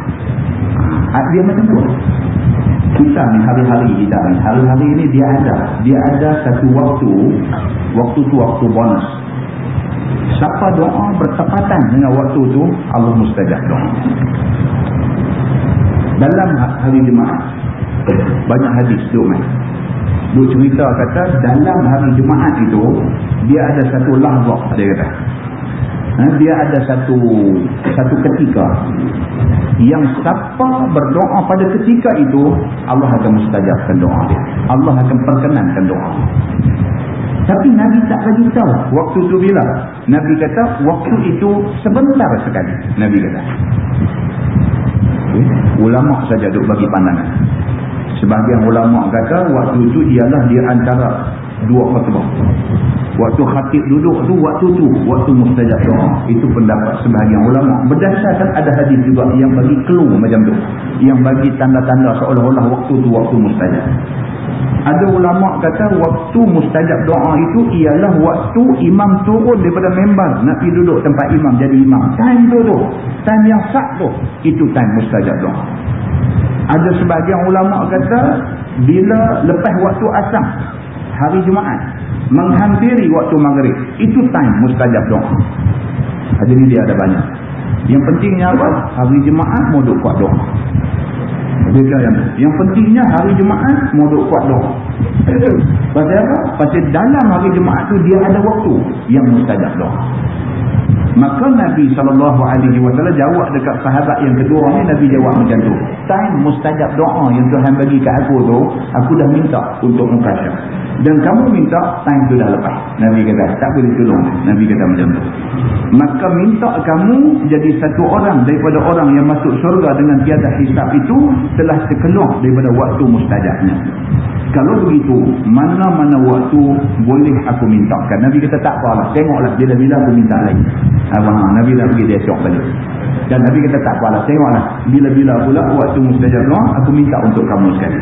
[SPEAKER 1] Ha, dia macam tu. Kita ni hari-hari kita ni. Hari-hari ni dia ada. Dia ada satu waktu. Waktu tu waktu bonus. Siapa doa bertepatan dengan waktu tu Allah mustajab doa. Dalam ha-, hari Jumaat. Banyak hadis tu man. Duk cerita kata dalam hari Jumaat itu. Dia ada satu lahzah dia kata ha, dia ada satu satu ketika. Yang siapa berdoa pada ketika itu Allah akan mustajabkan doa dia. Allah akan perkenankan doa tapi Nabi tak bagi tahu waktu itu bila. Nabi kata waktu itu sebentar sekali. Nabi kata. Okay. ulama saja duk bagi pandangan. Sebagian ulama kata waktu itu ialah di antara dua khutbah Waktu khatib duduk tu, waktu tu, waktu mustajab doa. Itu pendapat sebahagian ulama. Berdasarkan ada hadis juga yang bagi clue macam tu. Yang bagi tanda-tanda seolah-olah waktu tu, waktu mustajab. Ada ulama kata waktu mustajab doa itu ialah waktu imam turun daripada member nak pergi duduk tempat imam jadi imam. Time tu tu. Time yang sah tu. Itu time mustajab doa. Ada sebahagian ulama kata bila lepas waktu asam hari Jumaat menghampiri waktu maghrib itu time mustajab doa jadi dia ada banyak yang pentingnya apa? hari jemaat mau duk kuat doa yang, yang pentingnya hari jemaat mau duk kuat doa pasal apa? pasal dalam hari jemaat tu dia ada waktu yang mustajab doa Maka Nabi SAW jawab dekat sahabat yang kedua ni Nabi jawab macam tu. Time mustajab doa yang Tuhan bagi kat aku tu, aku dah minta untuk mukasyaf. Dan kamu minta, time tu dah lepas. Nabi kata, tak boleh tolong. Nabi kata macam tu. Maka minta kamu jadi satu orang daripada orang yang masuk surga dengan tiada hisap itu telah terkeluar daripada waktu mustajabnya. Kalau begitu, mana-mana waktu boleh aku mintakan. Nabi kata tak apalah. Tengoklah bila-bila aku minta lagi. Abang, Nabi dah pergi dia syok balik. Dan Nabi kata tak apalah. Tengoklah. Bila-bila pula waktu mustajab doa, aku minta untuk kamu sekali.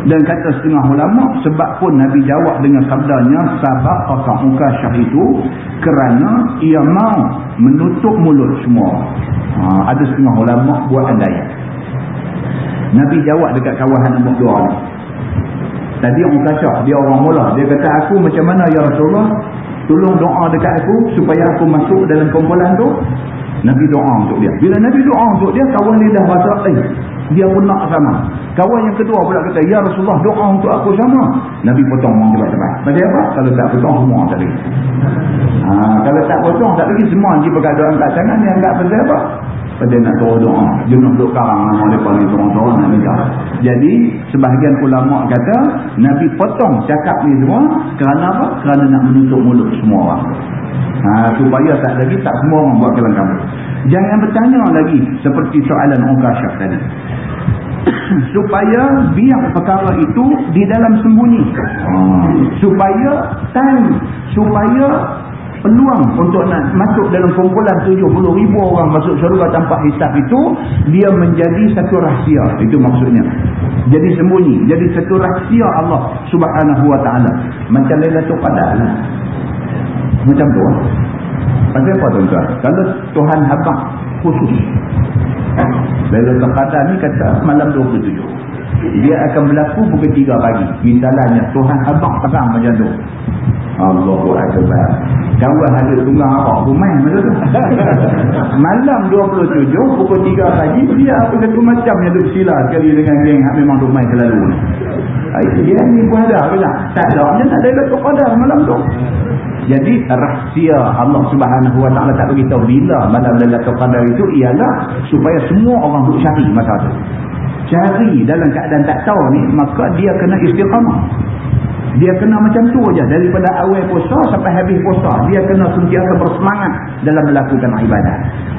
[SPEAKER 1] Dan kata setengah ulama, sebab pun Nabi jawab dengan sabdanya, sabak asal muka syah itu, kerana ia mau menutup mulut semua. Ha, ada setengah ulama buat andai. Nabi jawab dekat kawahan nombor dua ni. Tadi orang kacau, dia orang mula. Dia kata, aku macam mana ya Rasulullah? Tolong doa dekat aku supaya aku masuk dalam kumpulan tu. Nabi doa untuk dia. Bila Nabi doa untuk dia, kawan dia dah rasa, eh, dia pun nak sama. Kawan yang kedua pula kata, Ya Rasulullah doa untuk aku sama. Nabi potong orang cepat-cepat. Pasal apa? Kalau tak potong semua tak lagi. Ha, kalau tak potong tak lagi semua. Jika doa angkat tangan, dia anggap pasal apa? Pada nak doa doa. Dia nak duduk karang nama mereka ni seorang-seorang nak minta. Jadi sebahagian ulama kata Nabi potong cakap ni semua kerana apa? kerana nak menutup mulut semua orang. Ha, supaya tak lagi tak semua orang buat kelang kamu jangan bertanya lagi seperti soalan Uqashah tadi. Supaya biar perkara itu di dalam sembunyi. Hmm. supaya time supaya peluang untuk nak masuk dalam kumpulan 70 ribu orang masuk syurga tanpa hisap itu dia menjadi satu rahsia. Itu maksudnya. Jadi sembunyi. Jadi satu rahsia Allah subhanahu wa ta'ala. Macam Lailatul Qadar lah. macam tu macam apa tuan-tuan? Kalau Tuhan habak khusus. Lailatul Qadar ni kata malam 27 dia akan berlaku pukul 3 pagi. Misalnya Tuhan habak terang macam tu Allahu Akbar. Kawan ada tunggang arak pun main masa tu. Malam 27 pukul 3 pagi dia apa satu macam yang duduk sila sekali dengan geng yang memang main selalu. Ni dia ni pun ada ke tak tak ada. Dia tak ada Datuk Qadar malam tu. Jadi rahsia Allah subhanahu wa ta'ala tak beritahu bila malam Lailatul Qadar itu ialah supaya semua orang duduk cari masa tu. Cari dalam keadaan tak tahu ni maka dia kena istiqamah dia kena macam tu aja. Daripada awal puasa sampai habis puasa dia kena sentiasa bersemangat dalam melakukan ibadah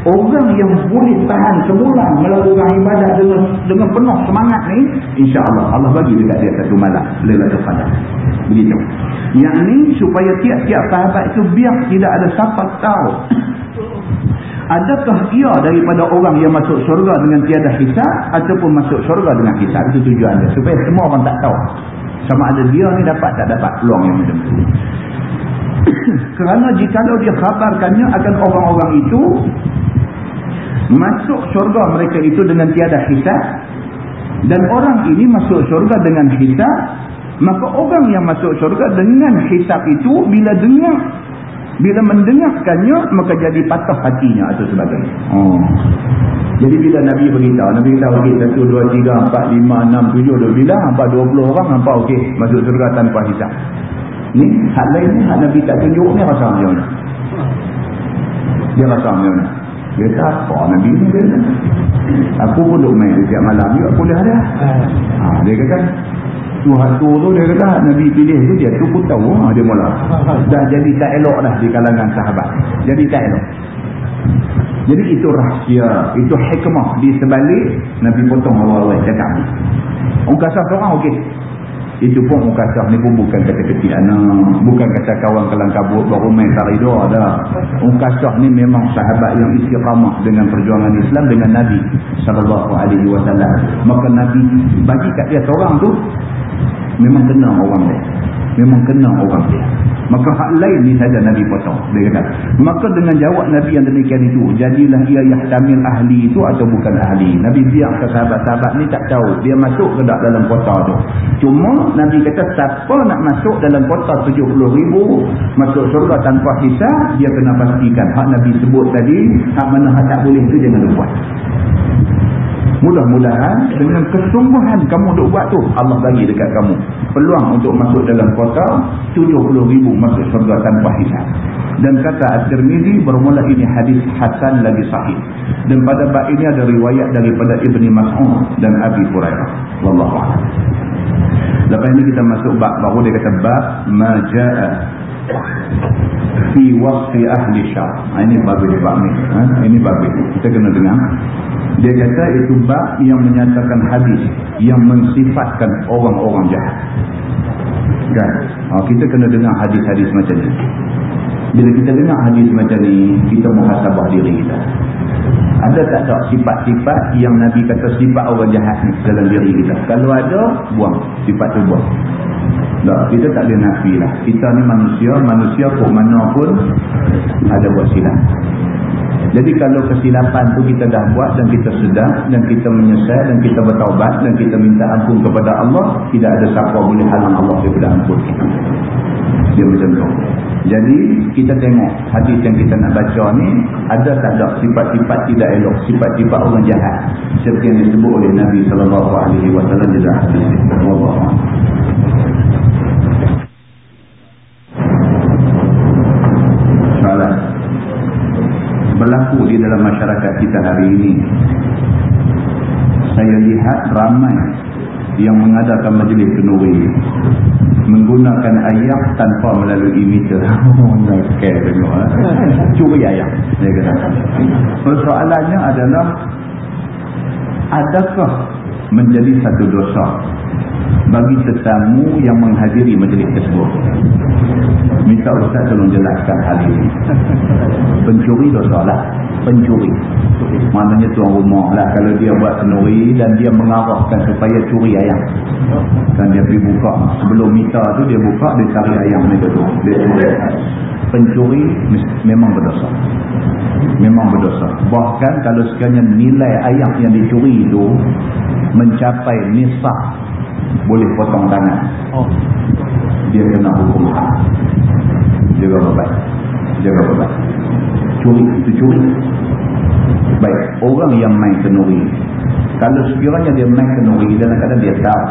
[SPEAKER 1] orang yang boleh tahan semula melakukan ibadah dengan dengan penuh semangat ni insya-Allah Allah bagi dekat dia satu malam lailatul qadar begitu. Yang ni supaya tiap-tiap sahabat itu biar tidak ada siapa tahu. Adakah ia daripada orang yang masuk syurga dengan tiada hisab ataupun masuk syurga dengan hisab? Itu tujuannya supaya semua orang tak tahu sama ada dia ni dapat tak dapat peluang yang macam tu. Kerana jika dia khabarkannya akan orang-orang itu masuk syurga mereka itu dengan tiada hisab dan orang ini masuk syurga dengan hisab maka orang yang masuk syurga dengan hisab itu bila dengar bila mendengarkannya maka jadi patah hatinya atau sebagainya. Oh. jadi bila Nabi beritahu Nabi beritahu okey 1, 2, 3, 4, 5, 6, 7 dah bilang nampak 20 orang nampak okey masuk surga tanpa hisap. Ni hal lain ni hal Nabi tak tunjuk ni rasa macam mana? Dia rasa macam mana? Dia kata apa Nabi ni dia aku pun duk main setiap malam juga boleh ada? Ha, dia kata Tuhan tu tu dia kata Nabi pilih tu dia tu pun tahu. Ha, dia mula. Dah jadi tak elok dah di kalangan sahabat. Jadi tak elok. Jadi itu rahsia itu hikmah. Di sebalik Nabi potong awal-awal cakap ni. Orang kasar seorang okey. Itu pun orang kasar. Ni pun bukan kata kecil anak. Bukan kata kawan kelang kabut baru main taridah dah. Orang kasar ni memang sahabat yang istiqamah dengan perjuangan Islam dengan Nabi SAW maka Nabi bagi kat dia seorang tu memang kena orang dia memang kena orang dia. Maka hak lain ni saja Nabi potong. Dia kata maka dengan jawab Nabi yang demikian itu jadilah ia yahtamil ahli itu atau bukan ahli. Nabi biar ke sahabat-sahabat ni tak tahu dia masuk ke dalam kota tu. Cuma Nabi kata siapa nak masuk dalam kota 70 ribu masuk surga tanpa hisap dia kena pastikan hak Nabi sebut tadi hak mana hak tak boleh tu jangan lupa Mudah-mudahan dengan kesungguhan kamu duk buat tu Allah bagi dekat kamu peluang untuk masuk dalam kota 70 ribu masuk surga tanpa hisab. Dan kata At-Tirmizi bermula ini hadis Hasan lagi sahih. Dan pada bab ini ada riwayat daripada Ibni Mas'ud dan Abi Hurairah. Wallahu a'lam. Lepas ini kita masuk bab baru dia kata bab maja'a fi wasfi ahli syar. Ha, ini bagus bab ni. Ha? Ini bagus. Kita kena dengar. Dia kata itu bab yang menyatakan hadis yang mensifatkan orang-orang jahat. Kan? Ha, kita kena dengar hadis-hadis macam ni. Bila kita dengar hadis macam ni, kita muhasabah diri kita. Ada tak tak sifat-sifat yang Nabi kata sifat orang jahat dalam diri kita? Kalau ada, buang. Sifat tu buang. Tak, kita tak boleh nafi lah. Kita ni manusia, manusia pun mana pun ada buat silap. Jadi kalau kesilapan tu kita dah buat dan kita sedar dan kita menyesal dan kita bertaubat dan kita minta ampun kepada Allah, tidak ada siapa boleh halang Allah daripada ampun. Dia macam tu. Jadi kita tengok hadis yang kita nak baca ni ada tak ada sifat-sifat tidak elok, sifat-sifat orang jahat seperti yang disebut oleh Nabi sallallahu alaihi wasallam dalam hadis Allah. Berlaku di dalam masyarakat kita hari ini saya lihat ramai yang mengadakan majlis kenuri menggunakan ayam tanpa melalui meter care tengok eh. curi ayam dia kata persoalannya adalah adakah menjadi satu dosa bagi tetamu yang menghadiri majlis tersebut. Minta Ustaz tolong jelaskan hal ini. Pencuri dosa lah. Pencuri. Maknanya tuan rumah lah kalau dia buat penuri dan dia mengarahkan supaya curi ayam. Dan dia pergi buka. Sebelum minta tu dia buka, dia cari ayam itu tu. Dia curi. Pencuri memang berdosa. Memang berdosa. Bahkan kalau sekiranya nilai ayam yang dicuri itu mencapai nisah boleh potong tangan. Oh. Dia kena hukum hak. Dia berapa jaga berat curi itu curi. Baik orang yang main kenuri kalau sekiranya dia main kenuri keadaan dia tahu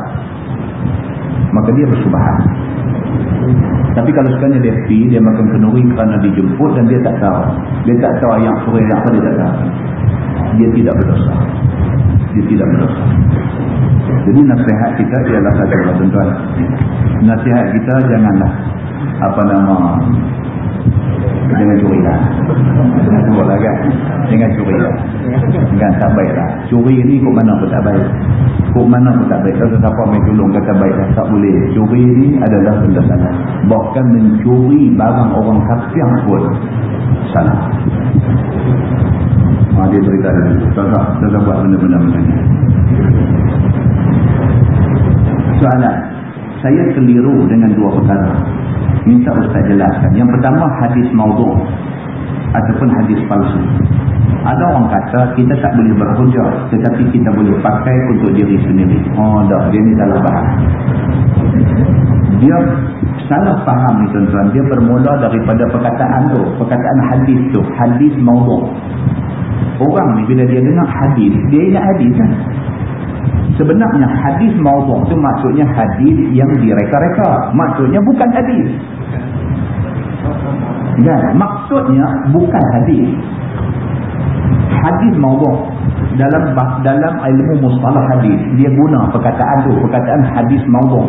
[SPEAKER 1] maka dia bersubahan. Tapi kalau sekiranya dia pergi dia makan kenuri kerana dijemput dan dia tak tahu. Dia tak tahu yang suri apa dia tak tahu. Dia tidak berdosa. Dia tidak berdosa jadi nasihat kita ialah satu tuan-tuan. Nasihat kita janganlah apa nama jangan curi lah dua lah kan? Jangan curi lah jangan tak baik lah. Curi ni kok mana pun tak baik. Kok mana pun tak baik. Kalau siapa main tolong kata baik lah tak boleh. Curi ni adalah benda salah. Bahkan mencuri barang orang kafir pun salah. Dia cerita dulu. Tak tak buat benda-benda macam ni soalan saya keliru dengan dua perkara minta Ustaz jelaskan. Yang pertama hadis maudhu' ataupun hadis palsu. Ada orang kata kita tak boleh berhujah tetapi kita boleh pakai untuk diri sendiri. Oh dah, dia ni salah faham. Dia salah faham ni tuan-tuan. Dia bermula daripada perkataan tu. Perkataan hadis tu. Hadis maudhu'. Orang ni bila dia dengar hadis, dia ingat hadis kan? Sebenarnya hadis maudhu' tu maksudnya hadis yang direka-reka. Maksudnya bukan hadis. Ya, maksudnya bukan hadis. Hadis maudhu' dalam dalam ilmu mustalah hadis, dia guna perkataan tu, perkataan hadis maudhu'.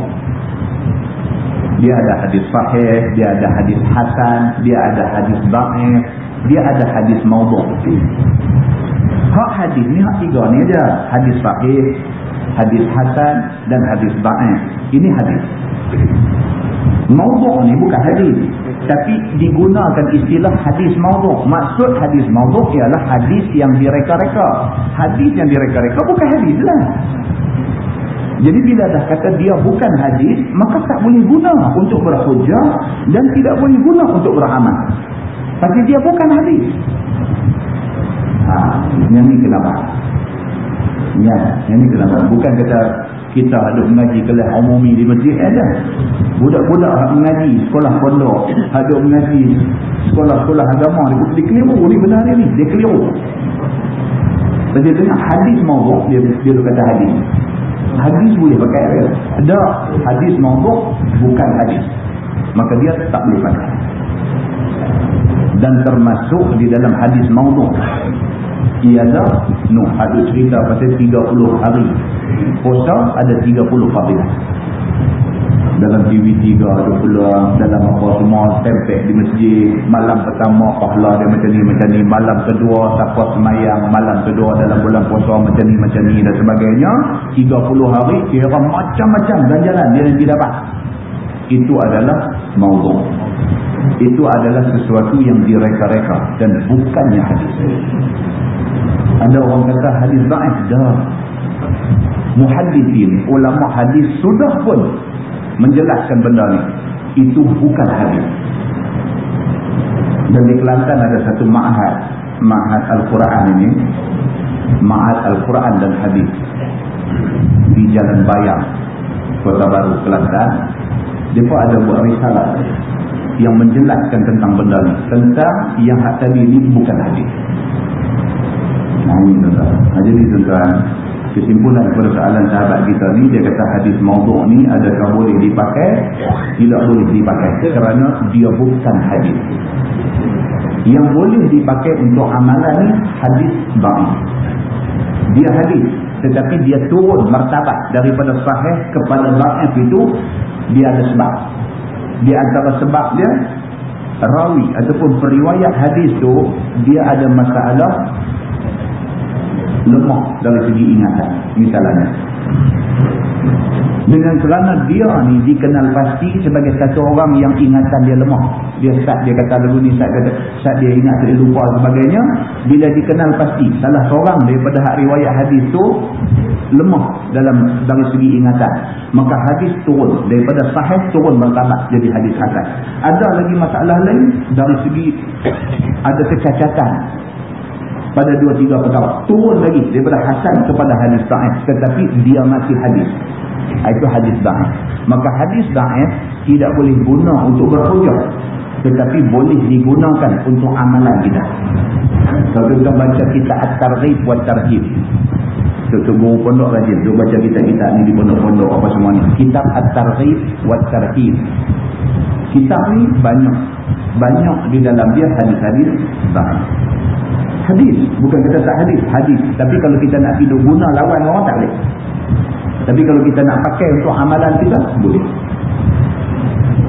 [SPEAKER 1] Dia ada hadis sahih, dia ada hadis hasan, dia ada hadis dhaif, dia ada hadis maudhu'. Hak hadis ni hak tiga ni aja. Hadis sahih, hadis hasan dan hadis da'if. Ini hadis. Maudhu' ni bukan hadis. Tapi digunakan istilah hadis maudhu'. Maksud hadis maudhu' ialah hadis yang direka-reka. Hadis yang direka-reka bukan hadis lah. Jadi bila dah kata dia bukan hadis, maka tak boleh guna untuk berhujah dan tidak boleh guna untuk beramal. Tapi dia bukan hadis. Yang ni kenapa? Ya, ini kenapa? Bukan kata kita ada mengaji kelas umumi di masjid ada. Budak-budak mengaji sekolah pondok, ada mengaji sekolah-sekolah agama dia, dia keliru ni benar ni, dia keliru. Dia dengar hadis mawuk, dia, dia kata hadis. Hadis boleh pakai dia. Ada hadis mawuk, bukan hadis. Maka dia tak boleh pakai. Dan termasuk di dalam hadis mawuk ialah Nuh ada cerita pasal 30 hari. Puasa ada 30 fadilah dalam TV3 ada pula dalam apa semua tempek di masjid malam pertama pahala dia macam ni macam ni malam kedua siapa semayang malam kedua dalam bulan puasa macam ni macam ni dan sebagainya. 30 hari kira macam-macam ganjaran dia nanti dapat. Itu adalah maudhu. Itu adalah sesuatu yang direka-reka dan bukannya hadis ada orang kata hadis da'if dah. Muhadithin, ulama hadis sudah pun menjelaskan benda ni. Itu bukan hadis. Dan di Kelantan ada satu ma'had. Ma'had Al-Quran ini. Ma'had Al-Quran dan hadis. Di Jalan Bayang. Kota Baru Kelantan. Pun ada buat risalah yang menjelaskan tentang benda ni. Tentang yang tadi ini bukan hadis. Tuan-tuan. Nah, jadi tuan-tuan, kesimpulan persoalan sahabat kita ni, dia kata hadis maudhu' ni adakah boleh dipakai? Tidak boleh dipakai. Kerana dia bukan hadis. Yang boleh dipakai untuk amalan ni, hadis ba'i. Dia hadis. Tetapi dia turun martabat daripada sahih kepada ba'if itu, dia ada sebab. Di antara sebab dia, rawi ataupun periwayat hadis tu, dia ada masalah lemah dari segi ingatan. Misalnya dengan kerana dia ni dikenal pasti sebagai satu orang yang ingatan dia lemah. Dia start dia kata lalu ni start, kata, start dia ingat dia lupa sebagainya. Bila dikenal pasti salah seorang daripada hak riwayat hadis tu lemah dalam dari segi ingatan. Maka hadis turun daripada sahih turun martabat jadi hadis hasan. Ada lagi masalah lain? Dari segi ada kecacatan pada dua tiga perkara turun lagi daripada hasan kepada hadis da'if. Tetapi dia masih hadis. Itu hadis da'if. Maka hadis da'if tidak boleh guna untuk berhujah. Tetapi boleh digunakan untuk amalan kita. Kalau kita baca kita at-targhib wa tarhib tu guru pondok rajin. Tu baca kitab-kitab ni di pondok-pondok apa semua ni. Kitab at-targhib wa tarhib kitab ni banyak banyak di dalam dia hadis-hadis baik hadis bukan kata tak hadis hadis. Tapi kalau kita nak hidup guna lawan orang tak boleh. Tapi kalau kita nak pakai untuk amalan kita boleh.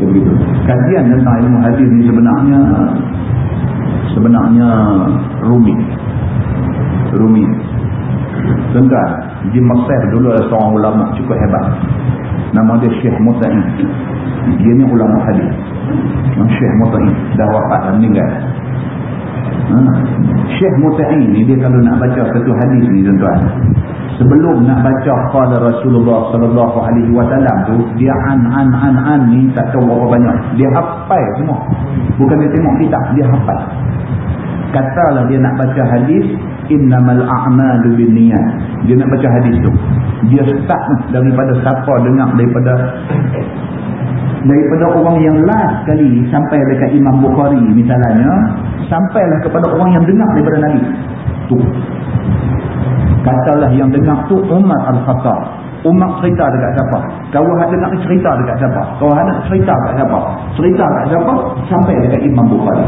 [SPEAKER 1] Begitu. Kajian tentang ilmu hadis ni sebenarnya sebenarnya rumit. Rumit. Tengah di Mesir dulu ada seorang ulama cukup hebat. Nama dia Syekh Muta'in dia ni ulama hadis. Syekh Muta'in dah wafat dan meninggal. Ha. Syekh Muta'in ni dia kalau nak baca satu hadis ni tuan-tuan. Sebelum nak baca qala Rasulullah sallallahu alaihi wasallam tu dia an an an an ni tak tahu berapa banyak. Dia hafal semua. Bukan dia tengok kitab dia hafal. Katalah dia nak baca hadis innamal a'malu binniyat. Dia nak baca hadis tu. Dia start daripada siapa dengar daripada daripada orang yang last kali sampai dekat Imam Bukhari misalnya sampailah kepada orang yang dengar daripada Nabi. Tu. Katalah yang dengar tu Umar Al-Khattab. Umar cerita dekat siapa? Kau ada nak cerita dekat siapa? Kau ada cerita dekat siapa? Cerita dekat siapa? Sampai dekat Imam Bukhari.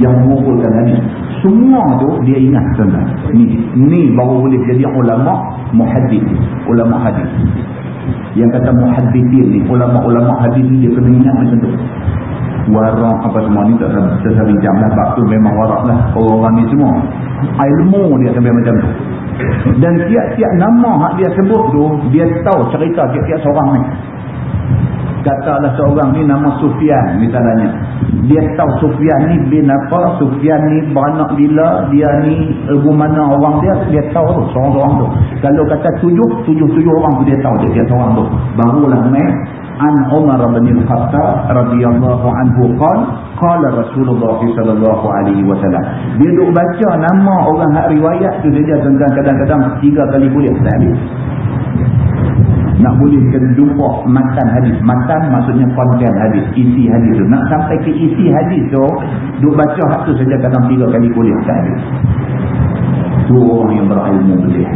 [SPEAKER 1] Yang mengumpulkan hadis semua tu dia ingat tentang ni ni baru boleh jadi ulama muhaddith. Ulama hadis yang kata muhaddithin ni ulama-ulama hadis ni dia kena ingat macam tu. Warak apa semua ni tak sesabi jam lah. Bab tu memang warak lah. Orang-orang ni semua. Ilmu dia sampai macam tu. Dan tiap-tiap nama hak dia sebut tu dia tahu cerita tiap-tiap seorang ni. Katalah seorang ni nama Sufyan misalnya dia tahu Sufyan ni bin apa Sufyan ni beranak bila dia ni mana orang dia dia tahu tu seorang-seorang tu. Kalau kata tujuh tujuh-tujuh orang tu dia tahu dia, dia seorang tu. Barulah main an Umar bin Al-Khattab radhiyallahu anhu qala qala Rasulullah sallallahu alaihi wasallam. Dia duk baca nama orang hak riwayat tu dia kadang-kadang tiga kali kuliah tak habis nak boleh jumpa matan hadis. Matan maksudnya konten hadis isi hadis tu. Nak sampai ke isi hadis tu duk baca hak tu saja kadang tiga kali kuliah tak habis tu orang yang berilmu boleh.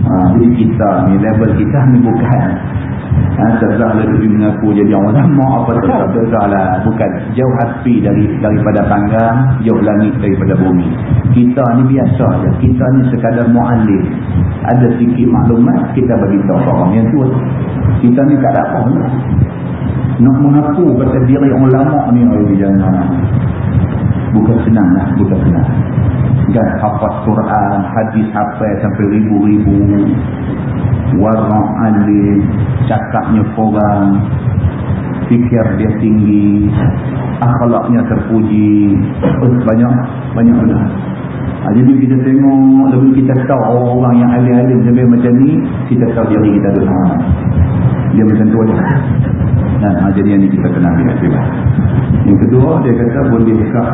[SPEAKER 1] Ha, jadi kita ni level kita ni bukan ha, terserah lebih mengaku jadi orang lama apa terserah terserah lah bukan. Jauh hati dari daripada panggang jauh langit daripada bumi. Kita ni biasa je. Kita ni sekadar mu'alim ada sikit maklumat kita bagi tahu orang yang tua. Kita ni tak ada apa nak mengaku kata diri orang lama ni oh, jangan bukan senang lah bukan senang. Kan hafaz Quran hadis hafaz sampai ribu-ribu warna alim cakapnya korang fikir dia tinggi akhlaknya terpuji. Oh, banyak banyak benar ha, jadi kita tengok lebih kita tahu orang yang alim-alim sampai macam ni kita tahu diri kita tu ha. dia macam tu aja. Dan ha, jadi yang ni kita kena ambil yang kedua dia kata bolehkah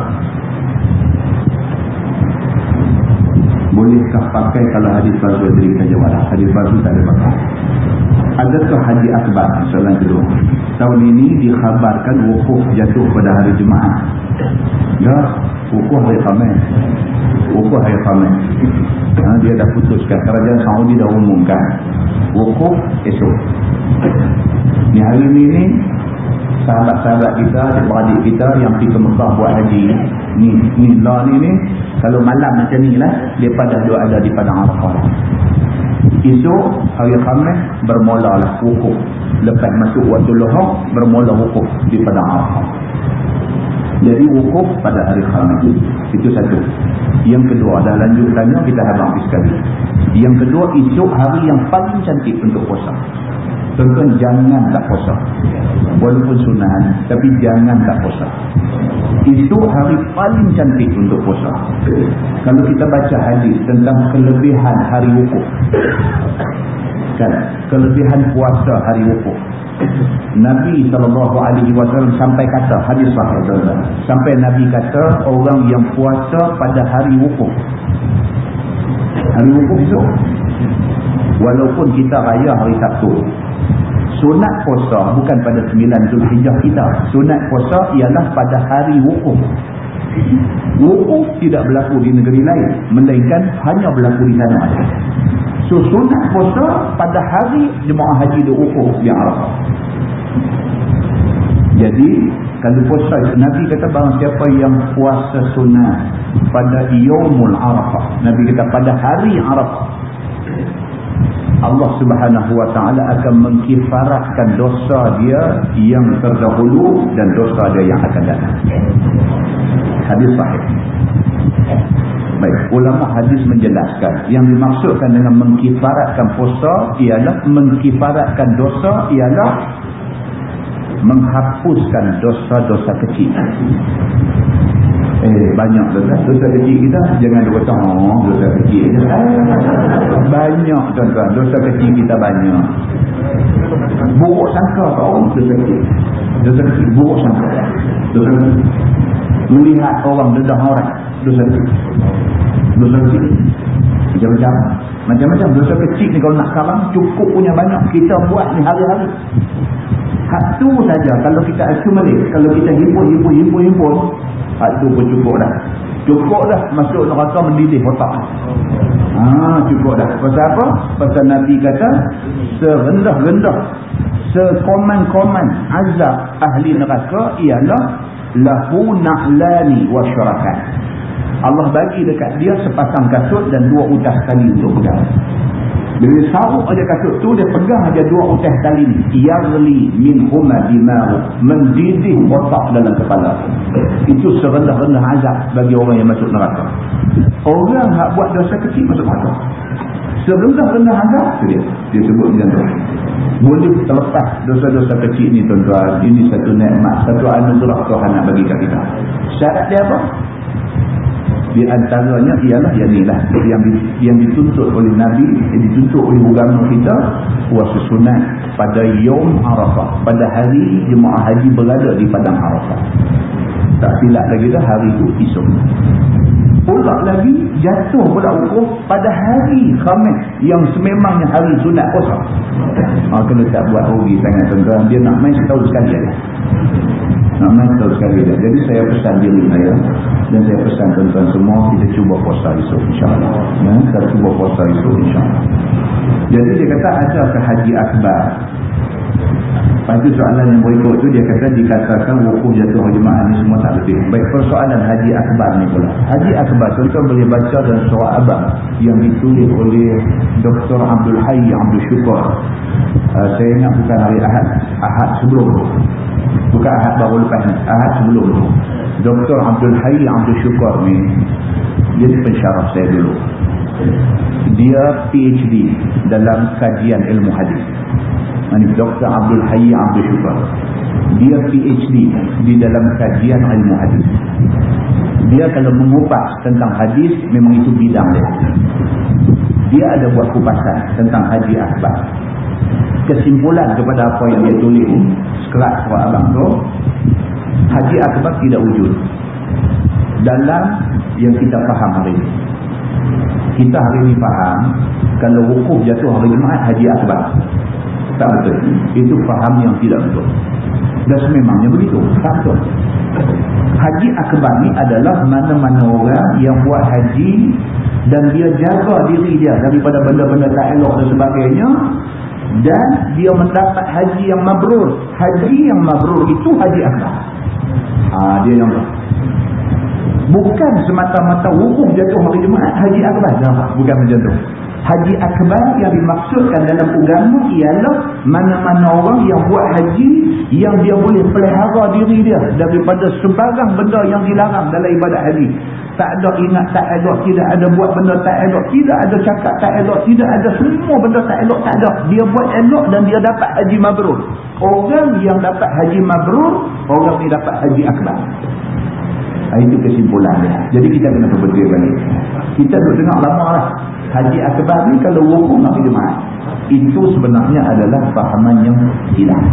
[SPEAKER 1] bolehkah pakai kalau hadis palsu dari jawab hadis palsu tak ada pakai. Adakah hadis akbar? Soalan kedua. Tahun ini dikhabarkan wukuf jatuh pada hari Jumaat. Ya wukuf hari Khamis. Wukuf hari Khamis. Ha, dia dah putuskan. Kerajaan Saudi dah umumkan wukuf esok. Ni hari ini ni sahabat-sahabat kita, adik kita yang pergi ke Mekah buat haji ni, ni lah ni ni. Kalau malam macam ni lah dia pada dua ada di Padang Arafah. Esok hari Khamis bermula lah wukuf lepas masuk waktu lohok bermula wukuf di Padang Arafah. Jadi wukuf pada hari Khamis itu satu. Yang kedua dah lanjutannya kita habis sekali. Yang kedua esok hari yang paling cantik untuk puasa Tuan-tuan jangan tak puasa. Walaupun sunnah, tapi jangan tak puasa. Itu hari paling cantik untuk puasa. Kalau kita baca hadis tentang kelebihan hari wukuf. Kan? Kelebihan puasa hari wukuf. Nabi SAW sampai kata, hadis sahih tuan Sampai Nabi kata, orang yang puasa pada hari wukuf. Hari wukuf itu. Walaupun kita raya hari Sabtu sunat puasa bukan pada 9 Zulhijjah kita. Sunat puasa ialah pada hari wukuf. Wukuf tidak berlaku di negeri lain melainkan hanya berlaku di sana saja so sunat puasa pada hari jemaah haji di wukuf di Arafah. Jadi kalau puasa Nabi kata barang siapa yang puasa sunat pada Yomul Arafah Nabi kata pada hari Arafah Allah subhanahu wa ta'ala akan mengkifaratkan dosa dia yang terdahulu dan dosa dia yang akan datang. Hadis sahih. Baik, ulama hadis menjelaskan yang dimaksudkan dengan mengkifaratkan puasa ialah mengkifaratkan dosa ialah menghapuskan dosa-dosa kecil. Eh, banyak tuan-tuan. Dosa kecil kita, jangan kata, oh, dosa kecil je. banyak tuan-tuan. Dosa kecil kita banyak. Buruk sangka tau, dosa kecil. Dosa kecil, buruk sangka. Dosa kecil. Melihat orang dedah orang, dosa kecil. Dosa kecil. Macam-macam. Macam-macam. Dosa kecil ni kalau nak kalang, cukup punya banyak. Kita buat ni hari-hari. Satu saja kalau kita accumulate, kalau kita himpun, himpun, himpun, himpun, itu pun cukup dah. Cukup dah masuk neraka mendidih otak. Ha, cukup dah. Pasal apa? Pasal Nabi kata, serendah-rendah, sekoman-koman azab ahli neraka ialah lahu na'lani wa syurakat. Allah bagi dekat dia sepasang kasut dan dua utas kali untuk pegang. Bila dia saruk aja kasut tu, dia pegang aja dua utah tali. Yarli min huma dimaru. Mendidih otak dalam kepala. Itu serendah-rendah azab bagi orang yang masuk neraka. Orang yang buat dosa kecil masuk neraka. Serendah-rendah azab, tu dia. Dia sebut macam tu. Boleh terlepas dosa-dosa kecil ni tuan-tuan. Ini satu nikmat, satu anugerah Tuhan nak bagi kat kita. Syarat dia apa? Di antaranya ialah yang inilah yang yang dituntut oleh Nabi yang dituntut oleh agama kita puasa sunat pada Yom Arafah. Pada hari jemaah haji berada di padang Arafah. Tak silap lagi dah hari itu esok pula lagi jatuh pula wukuf pada hari Khamis yang sememangnya hari sunat puasa. Ha, kena tak buat rugi sangat tuan-tuan. Dia nak main setahun sekali aja nak main tahu sekali dah. Jadi saya pesan diri saya dan saya pesan tuan-tuan semua kita cuba puasa esok insyaAllah. Ya, kita cuba puasa esok insyaAllah. Jadi dia kata ada ke haji akbar. Lepas soalan yang berikut tu dia kata dikatakan wukuf jatuh jemaah ni semua tak lebih. Baik persoalan haji akbar ni pula. Haji akbar tuan-tuan boleh baca dalam surah abang yang ditulis oleh Dr. Abdul Hayy Abdul Syukur. Uh, saya ingat bukan hari Ahad. Ahad sebelum bukan ahad baru lepas ni. Ahad sebelum. Tu Dr. Abdul Hayy Abdul Syukur ni dia ni pensyarah saya dulu. Dia PhD dalam kajian ilmu hadis. Ini Dr. Abdul Hayy Abdul Syukur. Dia PhD di dalam kajian ilmu hadis. Dia kalau mengupas tentang hadis memang itu bidang dia. Dia ada buat kupasan tentang haji akbar kesimpulan kepada apa yang dia tulis sekelas surah abang tu haji akbar tidak wujud dalam yang kita faham hari ini. Kita hari ini faham kalau wukuf jatuh hari Jumaat haji akbar tak betul. Itu faham yang tidak betul. Dan sememangnya begitu. Tak betul. Haji akbar ni adalah mana-mana orang yang buat haji dan dia jaga diri dia daripada benda-benda tak elok dan sebagainya dan dia mendapat haji yang mabrur. Haji yang mabrur itu haji akbar. Ha, dia yang bukan semata-mata wukuf jatuh hari Jumaat haji akbar. Nah, bukan macam tu haji akbar yang dimaksudkan dalam agama ialah mana-mana orang yang buat haji yang dia boleh pelihara diri dia daripada sebarang benda yang dilarang dalam ibadat haji. Tak ada ingat tak elok tidak ada buat benda tak elok tidak ada cakap tak elok tidak ada semua benda tak elok tak ada. Dia buat elok dan dia dapat haji mabrur. Orang yang dapat haji mabrur orang ni dapat haji akbar itu kesimpulan dia. Jadi kita kena perbetulkan ni kita duduk dengar lama lah. Haji akbar ni kalau wukuf nak pergi jemaah itu sebenarnya adalah fahaman yang hilang.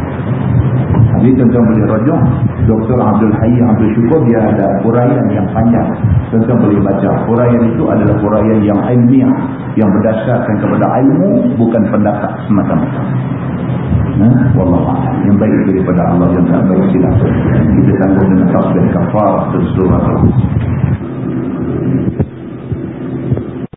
[SPEAKER 1] Jadi tuan-tuan boleh rojong Dr. Abdul Hayy Abdul Syukur dia ada huraian yang panjang. Tuan-tuan boleh baca. Huraian itu adalah huraian yang ilmiah yang berdasarkan kepada ilmu bukan pendapat semata-mata Wallah Yang baik daripada Allah Yang tak baik silap Kita sanggup dengan Tafsir kafar Terseluruh Terseluruh